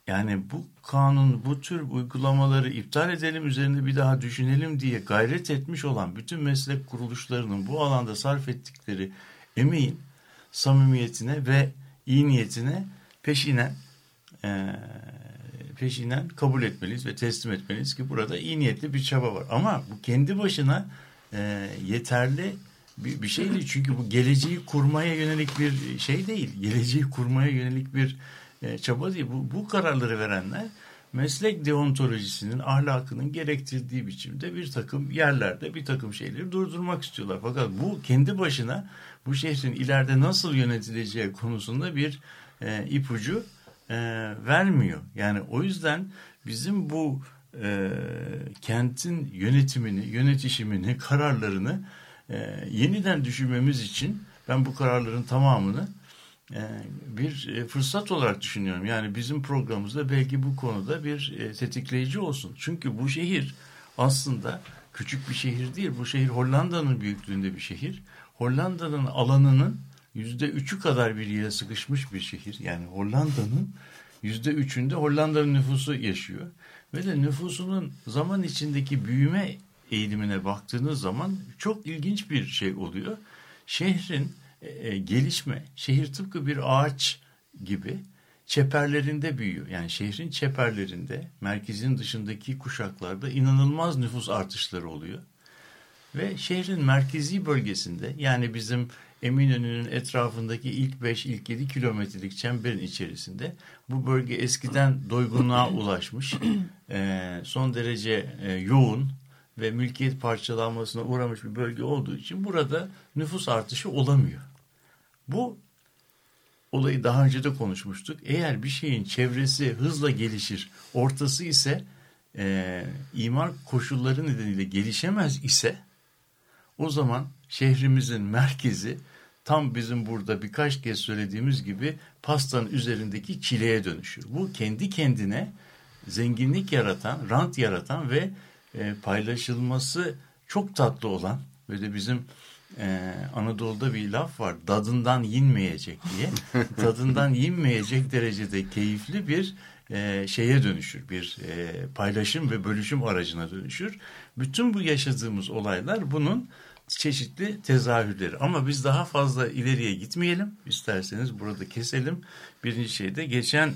yani bu kanun, bu tür uygulamaları iptal edelim, üzerinde bir daha düşünelim diye gayret etmiş olan bütün meslek kuruluşlarının bu alanda sarf ettikleri emeğin samimiyetine ve iyi niyetine peşinen e, peşinen kabul etmeliyiz ve teslim etmeliyiz ki burada iyi niyetli bir çaba var. Ama bu kendi başına e, yeterli bir, bir şey değil. Çünkü bu geleceği kurmaya yönelik bir şey değil. Geleceği kurmaya yönelik bir e, çaba değil. Bu, bu kararları verenler meslek deontolojisinin ahlakının gerektirdiği biçimde bir takım yerlerde bir takım şeyleri durdurmak istiyorlar. Fakat bu kendi başına bu şehrin ileride nasıl yönetileceği konusunda bir e, ipucu e, vermiyor. Yani o yüzden bizim bu e, kentin yönetimini, yönetişimini, kararlarını e, yeniden düşünmemiz için ben bu kararların tamamını e, bir e, fırsat olarak düşünüyorum. Yani bizim programımızda belki bu konuda bir e, tetikleyici olsun. Çünkü bu şehir aslında küçük bir şehir değil. Bu şehir Hollanda'nın büyüklüğünde bir şehir. Hollanda'nın alanının yüzde üçü kadar bir yere sıkışmış bir şehir. Yani Hollanda'nın yüzde üçünde Hollanda'nın nüfusu yaşıyor. Ve de nüfusunun zaman içindeki büyüme eğilimine baktığınız zaman çok ilginç bir şey oluyor. Şehrin e, gelişme, şehir tıpkı bir ağaç gibi çeperlerinde büyüyor. Yani şehrin çeperlerinde, merkezin dışındaki kuşaklarda inanılmaz nüfus artışları oluyor. Ve şehrin merkezi bölgesinde yani bizim Eminönü'nün etrafındaki ilk 5 ilk 7 kilometrelik çemberin içerisinde bu bölge eskiden doygunluğa ulaşmış e, son derece e, yoğun ve mülkiyet parçalanmasına uğramış bir bölge olduğu için burada nüfus artışı olamıyor. Bu olayı daha önce de konuşmuştuk. Eğer bir şeyin çevresi hızla gelişir, ortası ise e, imar koşulları nedeniyle gelişemez ise o zaman şehrimizin merkezi tam bizim burada birkaç kez söylediğimiz gibi pastanın üzerindeki çileye dönüşür. Bu kendi kendine zenginlik yaratan, rant yaratan ve e, paylaşılması çok tatlı olan ve de bizim e, Anadolu'da bir laf var dadından yinmeyecek diye tadından yinmeyecek derecede keyifli bir e, şeye dönüşür bir e, paylaşım ve bölüşüm aracına dönüşür. Bütün bu yaşadığımız olaylar bunun çeşitli tezahürleri. Ama biz daha fazla ileriye gitmeyelim. İsterseniz burada keselim. Birinci şeyde geçen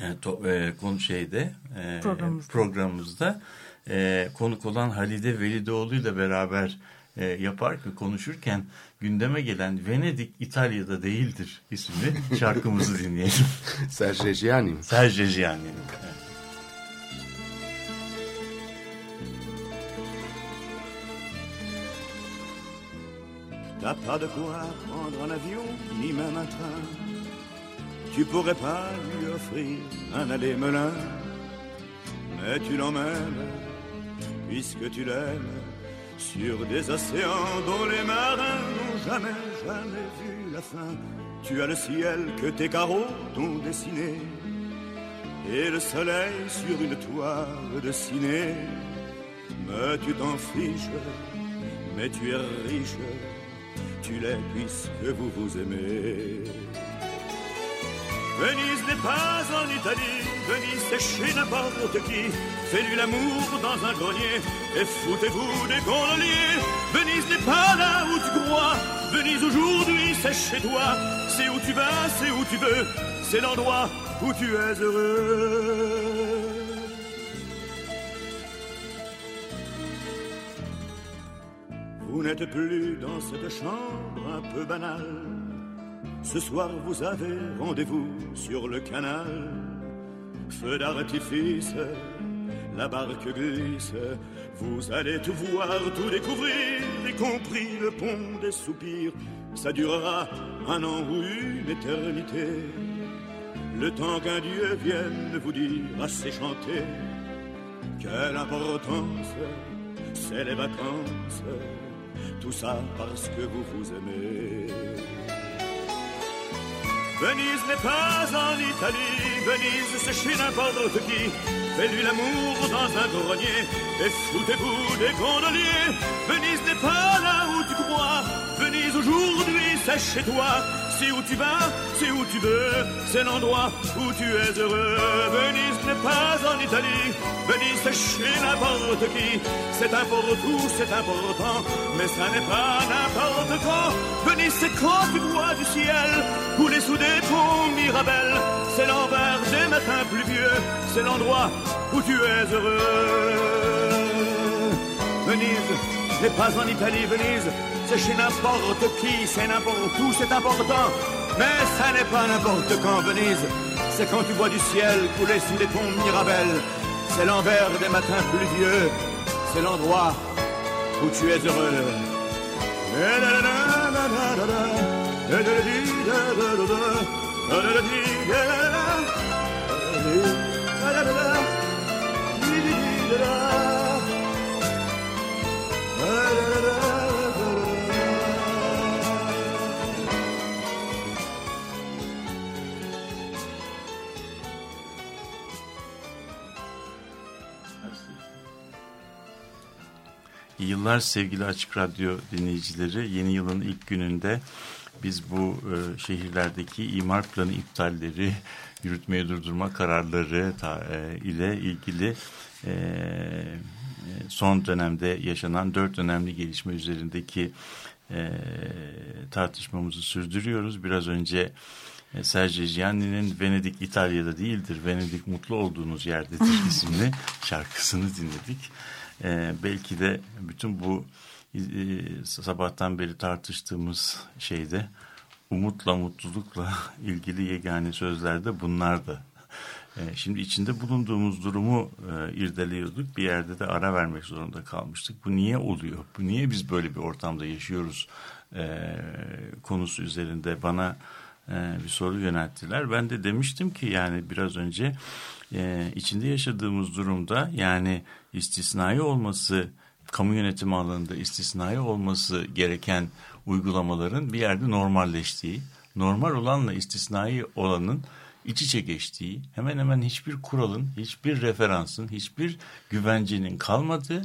e, to, e, konu şeyde e, programımızda, programımızda e, konuk olan Halide Velidoğlu ile beraber e, yaparken konuşurken gündeme gelen Venedik İtalya'da değildir isimli şarkımızı dinleyelim. Serge Gianni mi? Serge Gianni. Evet. T'as pas de quoi prendre un avion, ni même un train. Tu pourrais pas lui offrir un aller-melin, mais tu l'emmènes, puisque tu l'aimes, sur des océans dont les marins n'ont jamais, jamais vu la fin. Tu as le ciel que tes carreaux t'ont dessiné, et le soleil sur une toile de ciné. Mais tu t'en fiches, mais tu es riche tu l'es puisque vous vous aimez. Venise n'est pas en Italie, Venise c'est chez n'importe qui. Fais-lui l'amour dans un grenier et foutez-vous des gondoliers. Venise n'est pas là où tu crois, Venise aujourd'hui c'est chez toi. C'est où tu vas, c'est où tu veux, c'est l'endroit où tu es heureux. Vous n'êtes plus dans cette chambre un peu banale. Ce soir vous avez rendez-vous sur le canal. Feu d'artifice, la barque glisse. Vous allez tout voir, tout découvrir, y compris le pont des soupirs. Ça durera un an ou une éternité. Le temps qu'un Dieu vienne vous dire assez chanter. Quelle importance, c'est les vacances tout ça parce que vous vous aimez. Venise n'est pas en Italie, Venise c'est chez n'importe qui. Fais-lui l'amour dans un grenier et foutez-vous des gondoliers. Venise n'est pas là où tu crois, Venise aujourd'hui c'est chez toi. C'est où tu vas, c'est où tu veux, c'est l'endroit où tu es heureux. Venise n'est pas en Italie, Venise c'est chez n'importe qui. C'est un où, c'est important, mais ça n'est pas n'importe quand. Venise c'est quand tu vois du ciel? Couler sous des ponts Mirabel. C'est l'envers des matins pluvieux, c'est l'endroit où tu es heureux. Venise n'est pas en Italie, Venise c'est chez n'importe qui, c'est n'importe où, c'est important. Mais ça n'est pas n'importe quand, Venise. C'est quand tu vois du ciel couler sous des ponts Mirabel. C'est l'envers des matins pluvieux. C'est l'endroit où tu es heureux. Yıllar sevgili Açık Radyo dinleyicileri. Yeni yılın ilk gününde biz bu e, şehirlerdeki imar planı iptalleri, yürütmeyi durdurma kararları ta, e, ile ilgili e, son dönemde yaşanan dört önemli gelişme üzerindeki e, tartışmamızı sürdürüyoruz. Biraz önce e, Sergio Gianni'nin Venedik İtalya'da değildir, Venedik mutlu olduğunuz yerdedir isimli şarkısını dinledik. E, belki de bütün bu e, sabahtan beri tartıştığımız şeyde umutla mutlulukla ilgili yegane sözlerde bunlar da. E, şimdi içinde bulunduğumuz durumu e, irdeliyorduk. Bir yerde de ara vermek zorunda kalmıştık. Bu niye oluyor? Bu niye biz böyle bir ortamda yaşıyoruz? E, konusu üzerinde bana bir soru yönelttiler. Ben de demiştim ki yani biraz önce içinde yaşadığımız durumda yani istisnai olması kamu yönetimi alanında istisnai olması gereken uygulamaların bir yerde normalleştiği, normal olanla istisnai olanın iç içe geçtiği, hemen hemen hiçbir kuralın, hiçbir referansın, hiçbir güvencenin kalmadığı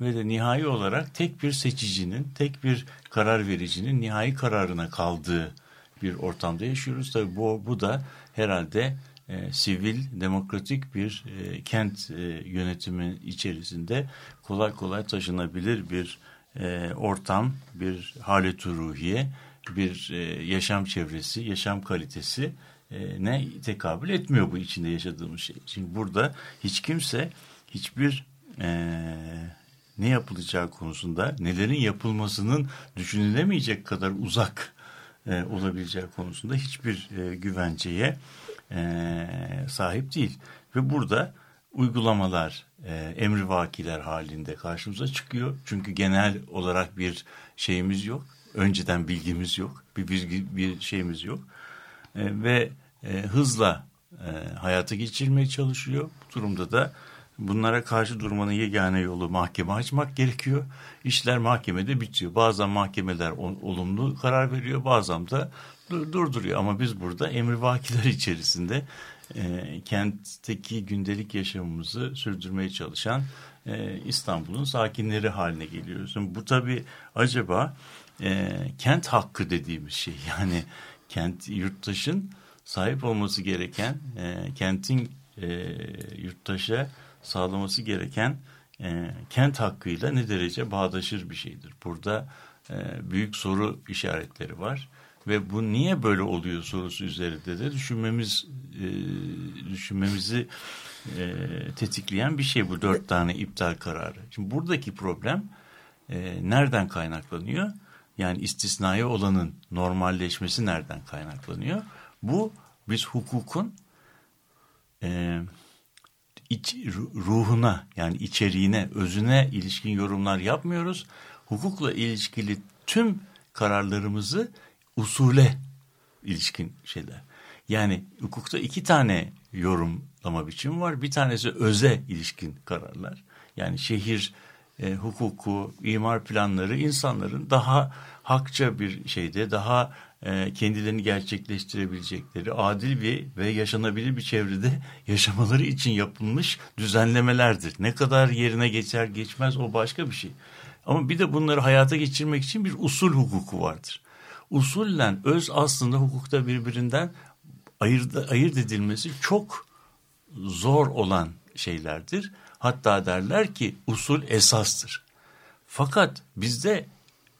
ve de nihai olarak tek bir seçicinin, tek bir karar vericinin nihai kararına kaldığı bir ortamda yaşıyoruz. Tabii bu, bu da herhalde e, sivil, demokratik bir e, kent e, yönetimi içerisinde kolay kolay taşınabilir bir e, ortam, bir halet ruhiye, bir e, yaşam çevresi, yaşam kalitesi e, ne tekabül etmiyor bu içinde yaşadığımız şey. Şimdi burada hiç kimse hiçbir e, ne yapılacağı konusunda nelerin yapılmasının düşünülemeyecek kadar uzak e, olabileceği konusunda hiçbir e, güvenceye e, sahip değil. Ve burada uygulamalar, e, emrivakiler halinde karşımıza çıkıyor. Çünkü genel olarak bir şeyimiz yok. Önceden bilgimiz yok. Bir bilgi, bir şeyimiz yok. E, ve e, hızla e, hayata geçirmeye çalışıyor. Bu durumda da bunlara karşı durmanın yegane yolu mahkeme açmak gerekiyor. İşler mahkemede bitiyor. Bazen mahkemeler olumlu karar veriyor, bazen de durduruyor. Ama biz burada emrivakiler içerisinde e, kentteki gündelik yaşamımızı sürdürmeye çalışan e, İstanbul'un sakinleri haline geliyoruz. Bu tabii acaba e, kent hakkı dediğimiz şey yani kent yurttaşın sahip olması gereken e, kentin e, yurttaşa sağlaması gereken e, kent hakkıyla ne derece bağdaşır bir şeydir. Burada e, büyük soru işaretleri var ve bu niye böyle oluyor sorusu üzerinde de düşünmemiz e, düşünmemizi e, tetikleyen bir şey bu dört tane iptal kararı. Şimdi buradaki problem e, nereden kaynaklanıyor? Yani istisnai olanın normalleşmesi nereden kaynaklanıyor? Bu biz hukukun e, iç, ruhuna yani içeriğine, özüne ilişkin yorumlar yapmıyoruz. Hukukla ilişkili tüm kararlarımızı usule ilişkin şeyler. Yani hukukta iki tane yorumlama biçimi var. Bir tanesi öze ilişkin kararlar. Yani şehir e, hukuku, imar planları insanların daha hakça bir şeyde, daha e, kendilerini gerçekleştirebilecekleri adil bir ve yaşanabilir bir çevrede yaşamaları için yapılmış düzenlemelerdir. Ne kadar yerine geçer geçmez o başka bir şey. Ama bir de bunları hayata geçirmek için bir usul hukuku vardır. Usullen öz aslında hukukta birbirinden ayırt, ayırt edilmesi çok zor olan şeylerdir. Hatta derler ki usul esastır. Fakat bizde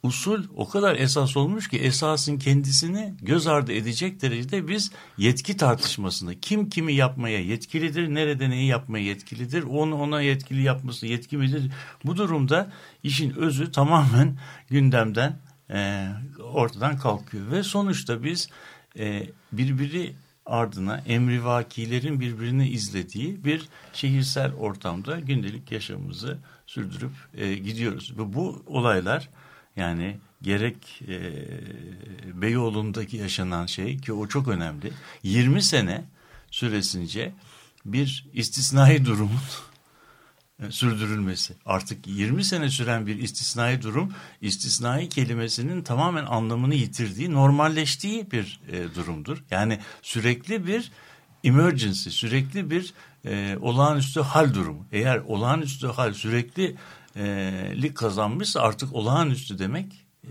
usul o kadar esas olmuş ki esasın kendisini göz ardı edecek derecede biz yetki tartışmasında kim kimi yapmaya yetkilidir, nerede neyi yapmaya yetkilidir, onu ona yetkili yapması yetki midir? Bu durumda işin özü tamamen gündemden e, ortadan kalkıyor ve sonuçta biz e, birbiri ardına emrivakilerin birbirini izlediği bir şehirsel ortamda gündelik yaşamımızı sürdürüp e, gidiyoruz. Ve bu olaylar yani gerek e, Beyoğlu'ndaki yaşanan şey ki o çok önemli. 20 sene süresince bir istisnai durumun sürdürülmesi. Artık 20 sene süren bir istisnai durum, istisnai kelimesinin tamamen anlamını yitirdiği, normalleştiği bir e, durumdur. Yani sürekli bir emergency, sürekli bir e, olağanüstü hal durumu. Eğer olağanüstü hal sürekli e, lig kazanmışsa artık olağanüstü demek e,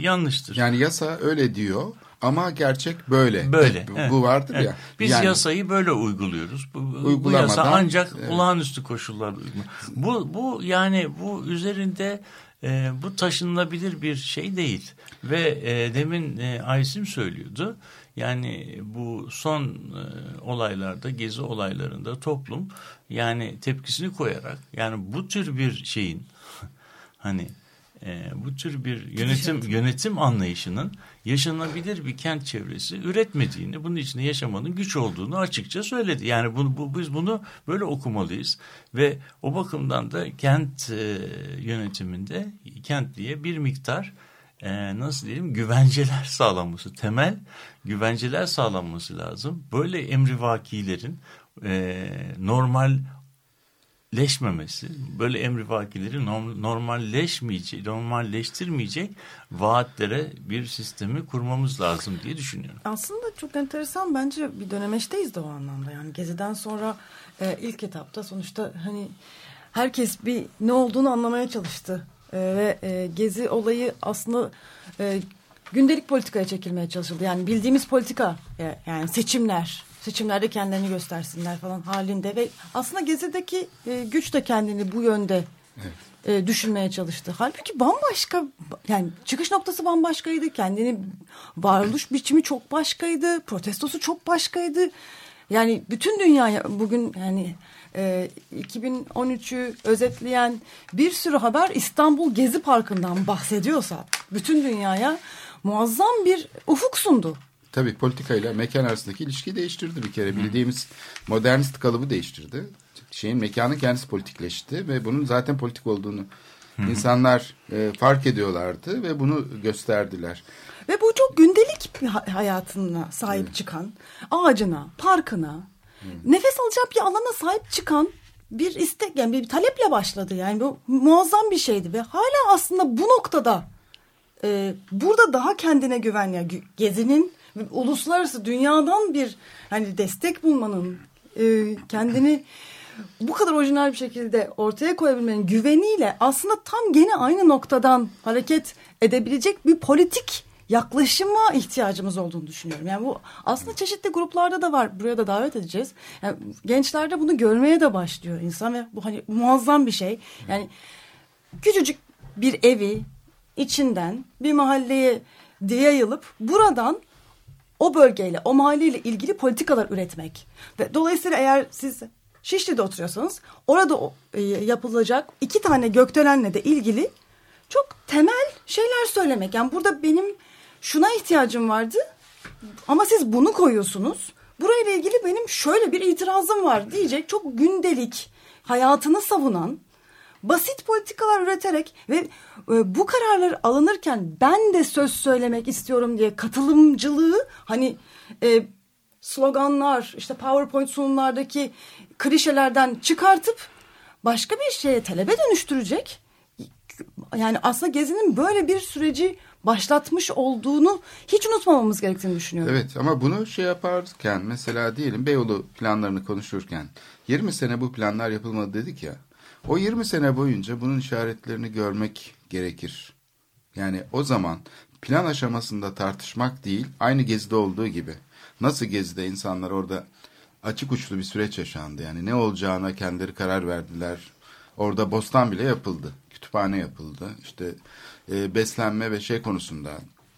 yanlıştır. Yani yasa öyle diyor. Ama gerçek böyle. Böyle. Hep evet. Bu vardır Evet. ya. Biz Yani- yasayı böyle uyguluyoruz. Bu, bu yasa ancak evet. olağanüstü uygulanıyor. Bu, bu yani bu üzerinde e, bu taşınılabilir bir şey değil. Ve e, demin e, Aysim söylüyordu. Yani bu son e, olaylarda, gezi olaylarında toplum yani tepkisini koyarak yani bu tür bir şeyin hani e, bu tür bir yönetim yönetim anlayışının yaşanabilir bir kent çevresi üretmediğini, bunun içinde yaşamanın güç olduğunu açıkça söyledi. Yani bunu, bu, biz bunu böyle okumalıyız ve o bakımdan da kent e, yönetiminde kentliye bir miktar e, nasıl diyelim güvenceler sağlanması, temel güvenceler sağlanması lazım. Böyle emrivakilerin e, normal leşmemesi, böyle emrivakileri norm- normalleşmeyecek, normalleştirmeyecek vaatlere bir sistemi kurmamız lazım diye düşünüyorum. Aslında çok enteresan bence bir dönemeçteyiz de o anlamda. Yani Gezi'den sonra e, ilk etapta sonuçta hani herkes bir ne olduğunu anlamaya çalıştı. E, ve e, Gezi olayı aslında e, gündelik politikaya çekilmeye çalışıldı. Yani bildiğimiz politika e, yani seçimler, seçimlerde kendilerini göstersinler falan halinde ve aslında Gezi'deki e, güç de kendini bu yönde e, düşünmeye çalıştı. Halbuki bambaşka yani çıkış noktası bambaşkaydı. Kendini varoluş biçimi çok başkaydı. Protestosu çok başkaydı. Yani bütün dünya bugün yani e, 2013'ü özetleyen bir sürü haber İstanbul Gezi Parkı'ndan bahsediyorsa bütün dünyaya muazzam bir ufuk sundu. Tabii politikayla mekan arasındaki ilişkiyi değiştirdi bir kere. Bildiğimiz modernist kalıbı değiştirdi. Şeyin mekanın kendisi politikleşti ve bunun zaten politik olduğunu insanlar e, fark ediyorlardı ve bunu gösterdiler. Ve bu çok gündelik hayatına sahip çıkan, ağacına, parkına, nefes alacağı bir alana sahip çıkan bir istek, yani bir taleple başladı. Yani bu muazzam bir şeydi ve hala aslında bu noktada e, burada daha kendine güven, yani gü- gezinin uluslararası dünyadan bir hani destek bulmanın, e, kendini bu kadar orijinal bir şekilde ortaya koyabilmenin güveniyle aslında tam gene aynı noktadan hareket edebilecek bir politik yaklaşıma ihtiyacımız olduğunu düşünüyorum. Yani bu aslında çeşitli gruplarda da var. Buraya da davet edeceğiz. Yani gençlerde bunu görmeye de başlıyor insan ve bu hani muazzam bir şey. Yani küçücük bir evi içinden bir mahalleye yayılıp buradan o bölgeyle, o mahalleyle ilgili politikalar üretmek. Ve dolayısıyla eğer siz Şişli'de oturuyorsanız orada e, yapılacak iki tane gökdelenle de ilgili çok temel şeyler söylemek. Yani burada benim şuna ihtiyacım vardı ama siz bunu koyuyorsunuz. Burayla ilgili benim şöyle bir itirazım var diyecek çok gündelik hayatını savunan basit politikalar üreterek ve e, bu kararlar alınırken ben de söz söylemek istiyorum diye katılımcılığı hani e, sloganlar işte PowerPoint sunumlardaki klişelerden çıkartıp başka bir şeye talebe dönüştürecek. Yani aslında Gezi'nin böyle bir süreci başlatmış olduğunu hiç unutmamamız gerektiğini düşünüyorum. Evet ama bunu şey yaparken mesela diyelim Beyoğlu planlarını konuşurken 20 sene bu planlar yapılmadı dedik ya. O 20 sene boyunca bunun işaretlerini görmek gerekir. Yani o zaman plan aşamasında tartışmak değil aynı Gezi'de olduğu gibi. Nasıl Gezi'de insanlar orada açık uçlu bir süreç yaşandı. Yani ne olacağına kendileri karar verdiler. Orada bostan bile yapıldı. Kütüphane yapıldı. İşte e, beslenme ve şey konusunda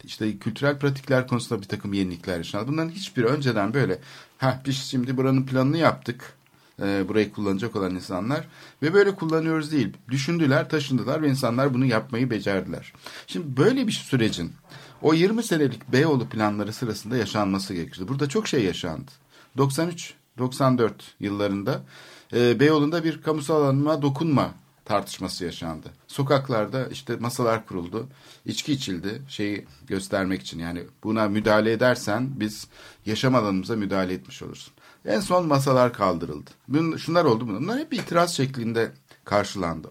işte kültürel pratikler konusunda bir takım yenilikler yaşandı. Bunların hiçbir önceden böyle ha biz şimdi buranın planını yaptık. E, burayı kullanacak olan insanlar ve böyle kullanıyoruz değil. Düşündüler, taşındılar ve insanlar bunu yapmayı becerdiler. Şimdi böyle bir sürecin o 20 senelik Beyoğlu planları sırasında yaşanması gerekirdi. Burada çok şey yaşandı. 93-94 yıllarında e, Beyoğlu'nda bir kamusal alanıma dokunma tartışması yaşandı. Sokaklarda işte masalar kuruldu, içki içildi şeyi göstermek için yani buna müdahale edersen biz yaşam alanımıza müdahale etmiş olursun. En son masalar kaldırıldı. Bunlar, şunlar oldu bunlar hep itiraz şeklinde karşılandı.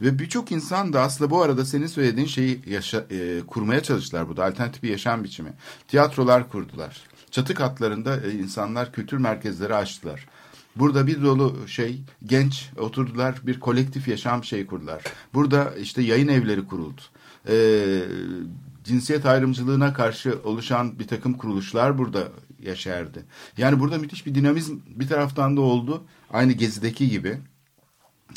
Ve birçok insan da aslında bu arada senin söylediğin şeyi yaşa, e, kurmaya çalıştılar burada. Alternatif bir yaşam biçimi. Tiyatrolar kurdular. Çatı katlarında e, insanlar kültür merkezleri açtılar. Burada bir dolu şey genç oturdular bir kolektif yaşam şeyi kurdular. Burada işte yayın evleri kuruldu. Ee, cinsiyet ayrımcılığına karşı oluşan bir takım kuruluşlar burada yaşardı. Yani burada müthiş bir dinamizm bir taraftan da oldu. Aynı Gezi'deki gibi.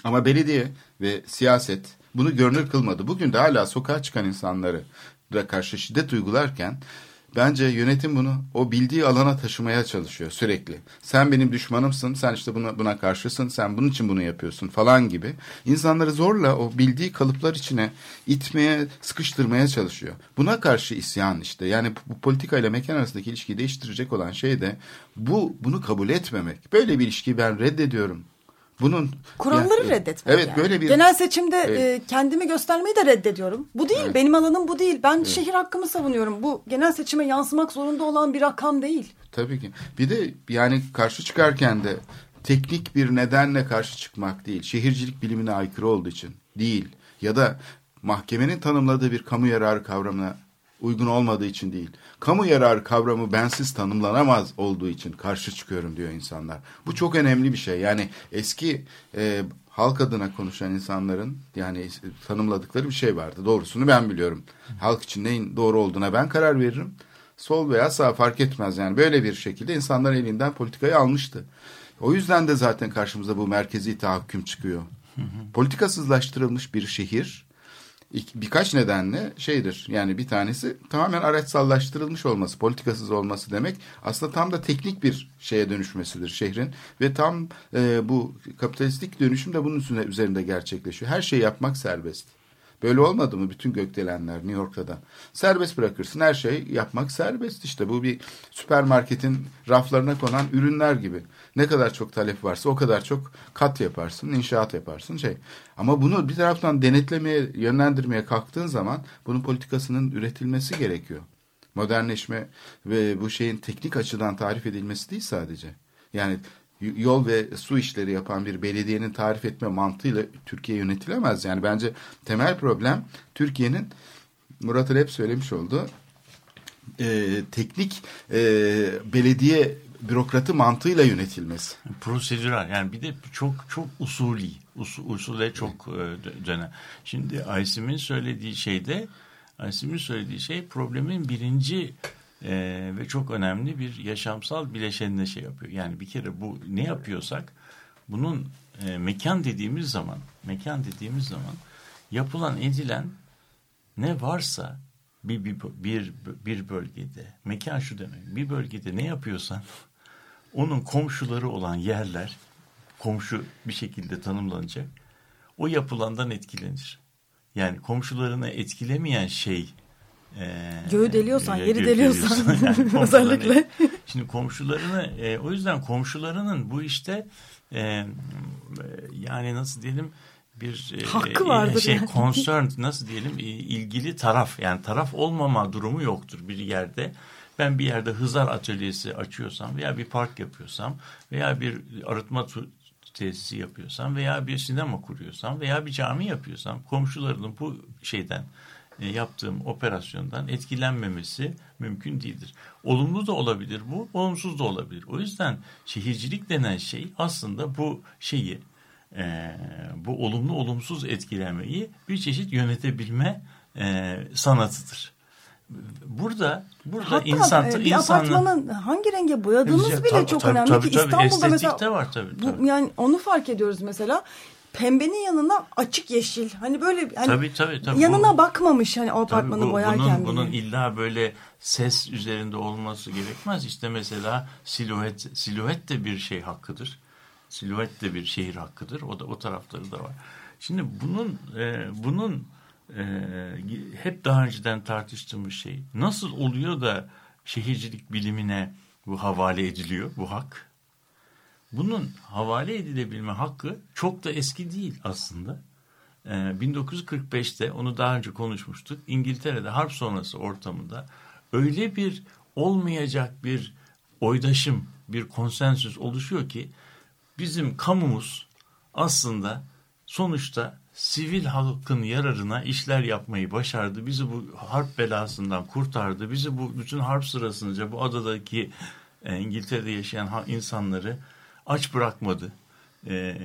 Ama belediye ve siyaset bunu görünür kılmadı. Bugün de hala sokağa çıkan insanları da karşı şiddet uygularken bence yönetim bunu o bildiği alana taşımaya çalışıyor sürekli. Sen benim düşmanımsın, sen işte buna, buna karşısın, sen bunun için bunu yapıyorsun falan gibi. İnsanları zorla o bildiği kalıplar içine itmeye, sıkıştırmaya çalışıyor. Buna karşı isyan işte. Yani bu politika ile mekan arasındaki ilişkiyi değiştirecek olan şey de bu bunu kabul etmemek. Böyle bir ilişkiyi ben reddediyorum. Bunun Kuralları yani- reddetmek Evet yani. böyle bir Genel seçimde Evet. e, kendimi göstermeyi de reddediyorum. Bu değil benim alanım bu değil. Ben şehir hakkımı savunuyorum. Bu genel seçime yansımak zorunda olan bir rakam değil. Tabii ki. Bir de yani karşı çıkarken de teknik bir nedenle karşı çıkmak değil. Şehircilik bilimine aykırı olduğu için değil. Ya da mahkemenin tanımladığı bir kamu yararı kavramına uygun olmadığı için değil. Kamu yararı kavramı bensiz tanımlanamaz olduğu için karşı çıkıyorum diyor insanlar. Bu çok önemli bir şey. Yani eski e, halk adına konuşan insanların yani tanımladıkları bir şey vardı. Doğrusunu ben biliyorum. Halk için neyin doğru olduğuna ben karar veririm sol veya sağ fark etmez yani böyle bir şekilde insanlar elinden politikayı almıştı. O yüzden de zaten karşımıza bu merkezi tahakküm çıkıyor. Politikasızlaştırılmış bir şehir birkaç nedenle şeydir. Yani bir tanesi tamamen araçsallaştırılmış olması, politikasız olması demek aslında tam da teknik bir şeye dönüşmesidir şehrin ve tam e, bu kapitalistik dönüşüm de bunun üstüne, üzerinde gerçekleşiyor. Her şeyi yapmak serbest. Böyle olmadı mı bütün gökdelenler New York'ta da? Serbest bırakırsın her şey yapmak serbest işte. Bu bir süpermarketin raflarına konan ürünler gibi. Ne kadar çok talep varsa o kadar çok kat yaparsın, inşaat yaparsın şey. Ama bunu bir taraftan denetlemeye, yönlendirmeye kalktığın zaman bunun politikasının üretilmesi gerekiyor. Modernleşme ve bu şeyin teknik açıdan tarif edilmesi değil sadece. Yani yol ve su işleri yapan bir belediyenin tarif etme mantığıyla Türkiye yönetilemez. Yani bence temel problem Türkiye'nin Murat hep söylemiş oldu. e, teknik e, belediye bürokratı mantığıyla yönetilmesi. prosedürel yani bir de çok çok usulü usul, usule çok e, dö- dönem. Şimdi Aysim'in söylediği şeyde Aysim'in söylediği şey problemin birinci e, ve çok önemli bir yaşamsal bileşenine şey yapıyor. Yani bir kere bu ne yapıyorsak bunun e, mekan dediğimiz zaman mekan dediğimiz zaman yapılan edilen ne varsa bir, bir, bir, bir bölgede mekan şu demek bir bölgede ne yapıyorsan onun komşuları olan yerler komşu bir şekilde tanımlanacak. O yapılandan etkilenir. Yani komşularını etkilemeyen şey e, Göğü deliyorsan, e, yeri deliyorsan komşularını- özellikle. Şimdi komşularını e, o yüzden komşularının bu işte e, yani nasıl diyelim bir e, Hakkı vardır şey yani. concerned nasıl diyelim e, ilgili taraf yani taraf olmama durumu yoktur bir yerde. Ben bir yerde hızar atölyesi açıyorsam veya bir park yapıyorsam veya bir arıtma tesisi yapıyorsam veya bir sinema kuruyorsam veya bir cami yapıyorsam komşularının bu şeyden e, yaptığım operasyondan etkilenmemesi mümkün değildir. Olumlu da olabilir bu, olumsuz da olabilir. O yüzden şehircilik denen şey aslında bu şeyi, e, bu olumlu olumsuz etkilemeyi bir çeşit yönetebilme e, sanatıdır. Burada burada Hatta insan bir apartmanın hangi renge boyadığınız Ya, bile tabii, çok tabii, önemli tabii, ki tabii. İstanbul'da mesela de var tabii, bu tabii. yani onu fark ediyoruz mesela pembenin yanına açık yeşil hani böyle hani Tabii, tabii, tabii. yanına Bu- bakmamış hani o Tabii apartmanı bu- boyarken bunun, bunun bile. illa böyle ses üzerinde olması gerekmez. İşte mesela siluet siluet de bir şey hakkıdır. Siluet de bir şehir hakkıdır. O da o tarafları da var. Şimdi bunun e, bunun e, hep daha önceden tartıştığımız şey nasıl oluyor da şehircilik bilimine bu havale ediliyor bu hak? Bunun havale edilebilme hakkı çok da eski değil aslında. Ee, 1945'te onu daha önce konuşmuştuk. İngiltere'de harp sonrası ortamında öyle bir olmayacak bir oydaşım, bir konsensüs oluşuyor ki bizim kamumuz aslında sonuçta sivil halkın yararına işler yapmayı başardı. Bizi bu harp belasından kurtardı. Bizi bu bütün harp sırasınca bu adadaki e, İngiltere'de yaşayan insanları aç bırakmadı. e,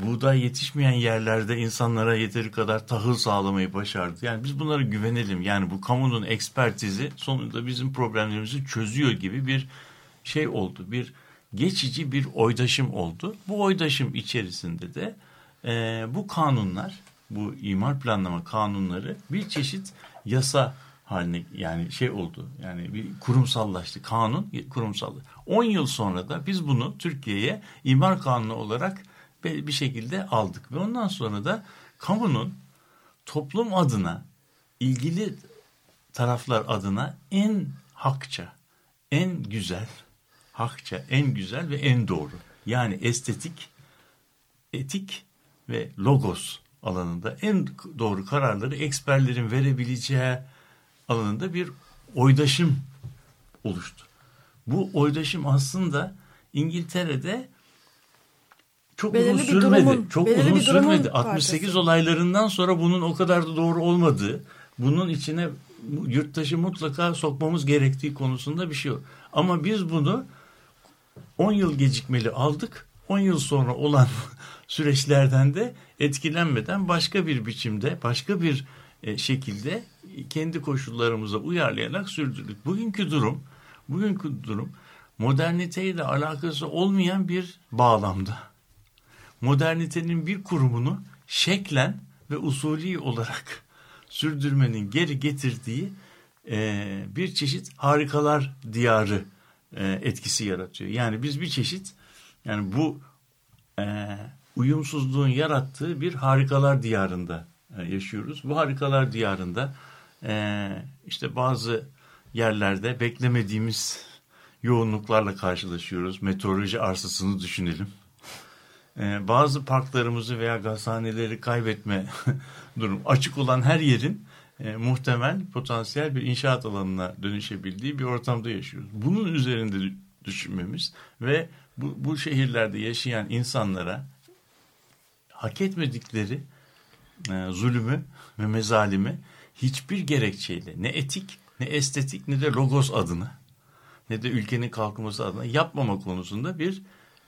buğday yetişmeyen yerlerde insanlara yeteri kadar tahıl sağlamayı başardı. Yani biz bunlara güvenelim. Yani bu kamunun ekspertizi sonunda bizim problemlerimizi çözüyor gibi bir şey oldu. Bir geçici bir oydaşım oldu. Bu oydaşım içerisinde de e, bu kanunlar, bu imar planlama kanunları bir çeşit yasa haline yani şey oldu. Yani bir kurumsallaştı. Kanun kurumsallaştı. 10 yıl sonra da biz bunu Türkiye'ye imar kanunu olarak bir şekilde aldık. Ve ondan sonra da kamunun toplum adına ilgili taraflar adına en hakça, en güzel, hakça, en güzel ve en doğru. Yani estetik, etik ve logos alanında en doğru kararları eksperlerin verebileceği alanında bir oydaşım oluştu. Bu oydaşım aslında İngiltere'de çok Belirli uzun bir sürmedi. durumun- çok uzun sürmedi. 68 parçası. olaylarından sonra bunun o kadar da doğru olmadığı, bunun içine yurttaşı mutlaka sokmamız gerektiği konusunda bir şey yok. Ama biz bunu 10 yıl gecikmeli aldık. 10 yıl sonra olan süreçlerden de etkilenmeden başka bir biçimde, başka bir e, şekilde kendi koşullarımıza uyarlayarak sürdürdük. Bugünkü durum, bugünkü durum moderniteyle alakası olmayan bir bağlamda. Modernitenin bir kurumunu şeklen ve usulü olarak sürdürmenin geri getirdiği e, bir çeşit harikalar diyarı e, etkisi yaratıyor. Yani biz bir çeşit yani bu uyumsuzluğun yarattığı bir harikalar diyarında e, yaşıyoruz. Bu harikalar diyarında e, işte bazı yerlerde beklemediğimiz yoğunluklarla karşılaşıyoruz. Meteoroloji arsasını düşünelim. E, bazı parklarımızı veya gazhaneleri kaybetme durum açık olan her yerin muhtemel potansiyel bir inşaat alanına dönüşebildiği bir ortamda yaşıyoruz. Bunun üzerinde düşünmemiz ve bu, bu şehirlerde yaşayan insanlara hak etmedikleri e, zulümü ve mezalimi hiçbir gerekçeyle ne etik ne estetik ne de logos adına ne de ülkenin kalkınması adına yapmama konusunda bir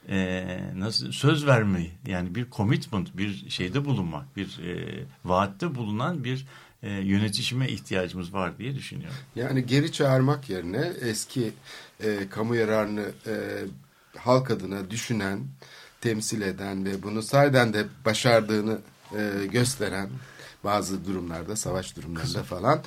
e, nasıl söz vermeyi yani bir commitment bir şeyde bulunmak bir e, vaatte bulunan bir e, yönetişime ihtiyacımız var diye düşünüyorum. Yani geri çağırmak yerine eski e, kamu yararını e, halk adına düşünen, temsil eden ve bunu sahiden de başardığını e, gösteren bazı durumlarda, savaş durumlarında falan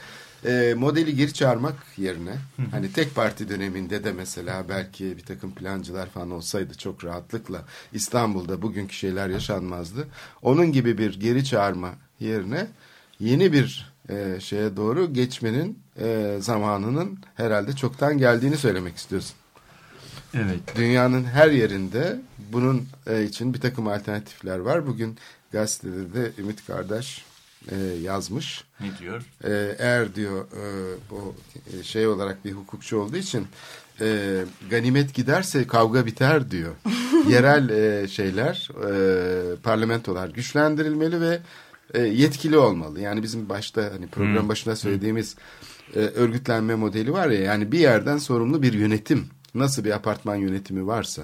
e, modeli geri çağırmak yerine hani tek parti döneminde de mesela belki bir takım plancılar falan olsaydı çok rahatlıkla İstanbul'da bugünkü şeyler yaşanmazdı. Onun gibi bir geri çağırma yerine yeni bir e, şeye doğru geçmenin e, zamanının herhalde çoktan geldiğini söylemek istiyorsun. Evet. Dünyanın her yerinde bunun e, için bir takım alternatifler var. Bugün gazetede de Ümit Kardeş e, yazmış. Ne diyor? E, eğer diyor e, bu şey olarak bir hukukçu olduğu için e, ganimet giderse kavga biter diyor. Yerel e, şeyler, e, parlamentolar güçlendirilmeli ve e, yetkili olmalı. Yani bizim başta hani program Hmm. başında söylediğimiz e, örgütlenme modeli var ya yani bir yerden sorumlu bir yönetim nasıl bir apartman yönetimi varsa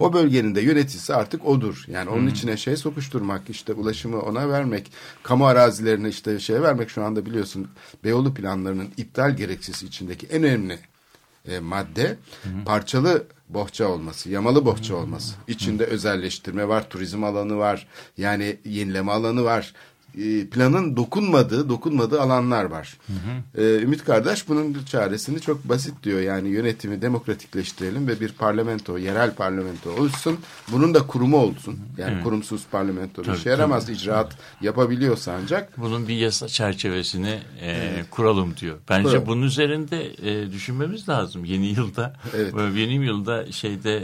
o bölgenin de yöneticisi artık odur. Yani onun içine şey sokuşturmak işte ulaşımı ona vermek kamu arazilerini işte şeye vermek şu anda biliyorsun Beyoğlu planlarının iptal gerekçesi içindeki en önemli e, madde parçalı bohça olması, yamalı bohça olması. İçinde özelleştirme var, turizm alanı var, yani yenileme alanı var. E, planın dokunmadığı, dokunmadığı alanlar var. E, Ümit Kardeş bunun çaresini çok basit diyor. Yani yönetimi demokratikleştirelim ve bir parlamento, yerel parlamento oluşsun. Bunun da kurumu olsun. Yani Evet. kurumsuz parlamento bir Tabii, işe yaramaz. icraat yapabiliyorsa ancak. Bunun bir yasa çerçevesini e, kuralım diyor. Bence Kuralım. bunun üzerinde e, düşünmemiz lazım. Yeni yılda, Evet. yeni yılda şeyde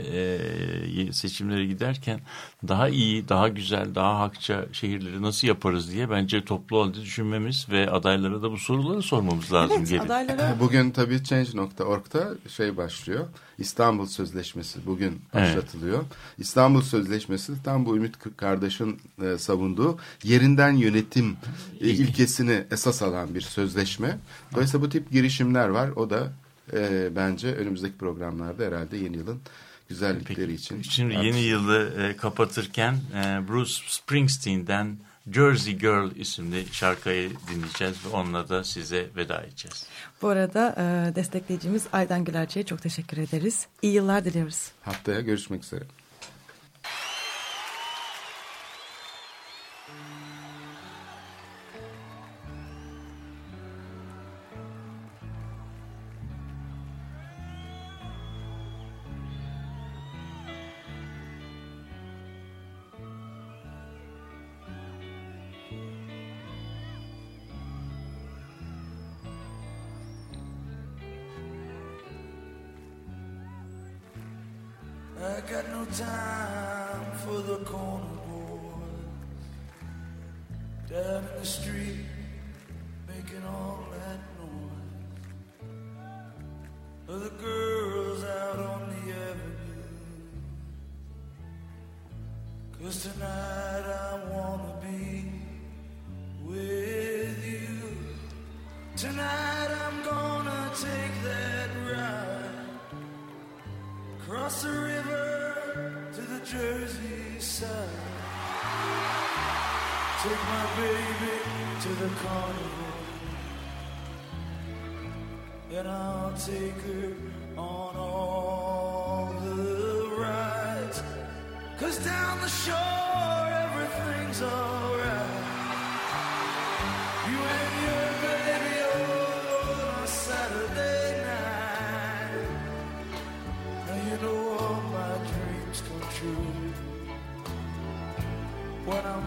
e, seçimlere giderken daha iyi, daha güzel, daha hakça şehirleri nasıl yaparız diye bence toplu halde düşünmemiz ve adaylara da bu soruları sormamız lazım. Evet gelin. adaylara Bugün tabii Change.org'da şey başlıyor. İstanbul Sözleşmesi bugün başlatılıyor. İstanbul Sözleşmesi tam bu Ümit kardeşin e, savunduğu yerinden yönetim e, ilkesini esas alan bir sözleşme. Dolayısıyla bu tip girişimler var. O da e, bence önümüzdeki programlarda herhalde yeni yılın güzellikleri için. Şimdi yeni yılı e, kapatırken e, Bruce Springsteen'den Jersey Girl isimli şarkıyı dinleyeceğiz ve onunla da size veda edeceğiz. Bu arada e, destekleyicimiz Aydan Gülerci'ye çok teşekkür ederiz. İyi yıllar diliyoruz. Haftaya görüşmek üzere. And I'll take her on all the rides. Cause down the shore everything's alright. You and your baby on a Saturday night. Now you know all my dreams come true when I'm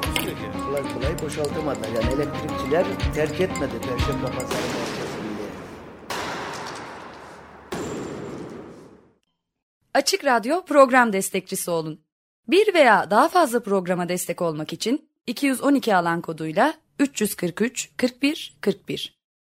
Takusuyor ki. Kolay kolay boşaltamadılar. Yani elektrikçiler terk etmedi Perşembe Pazarı merkezinde. Açık Radyo program destekçisi olun. Bir veya daha fazla programa destek olmak için 212 alan koduyla 343 41 41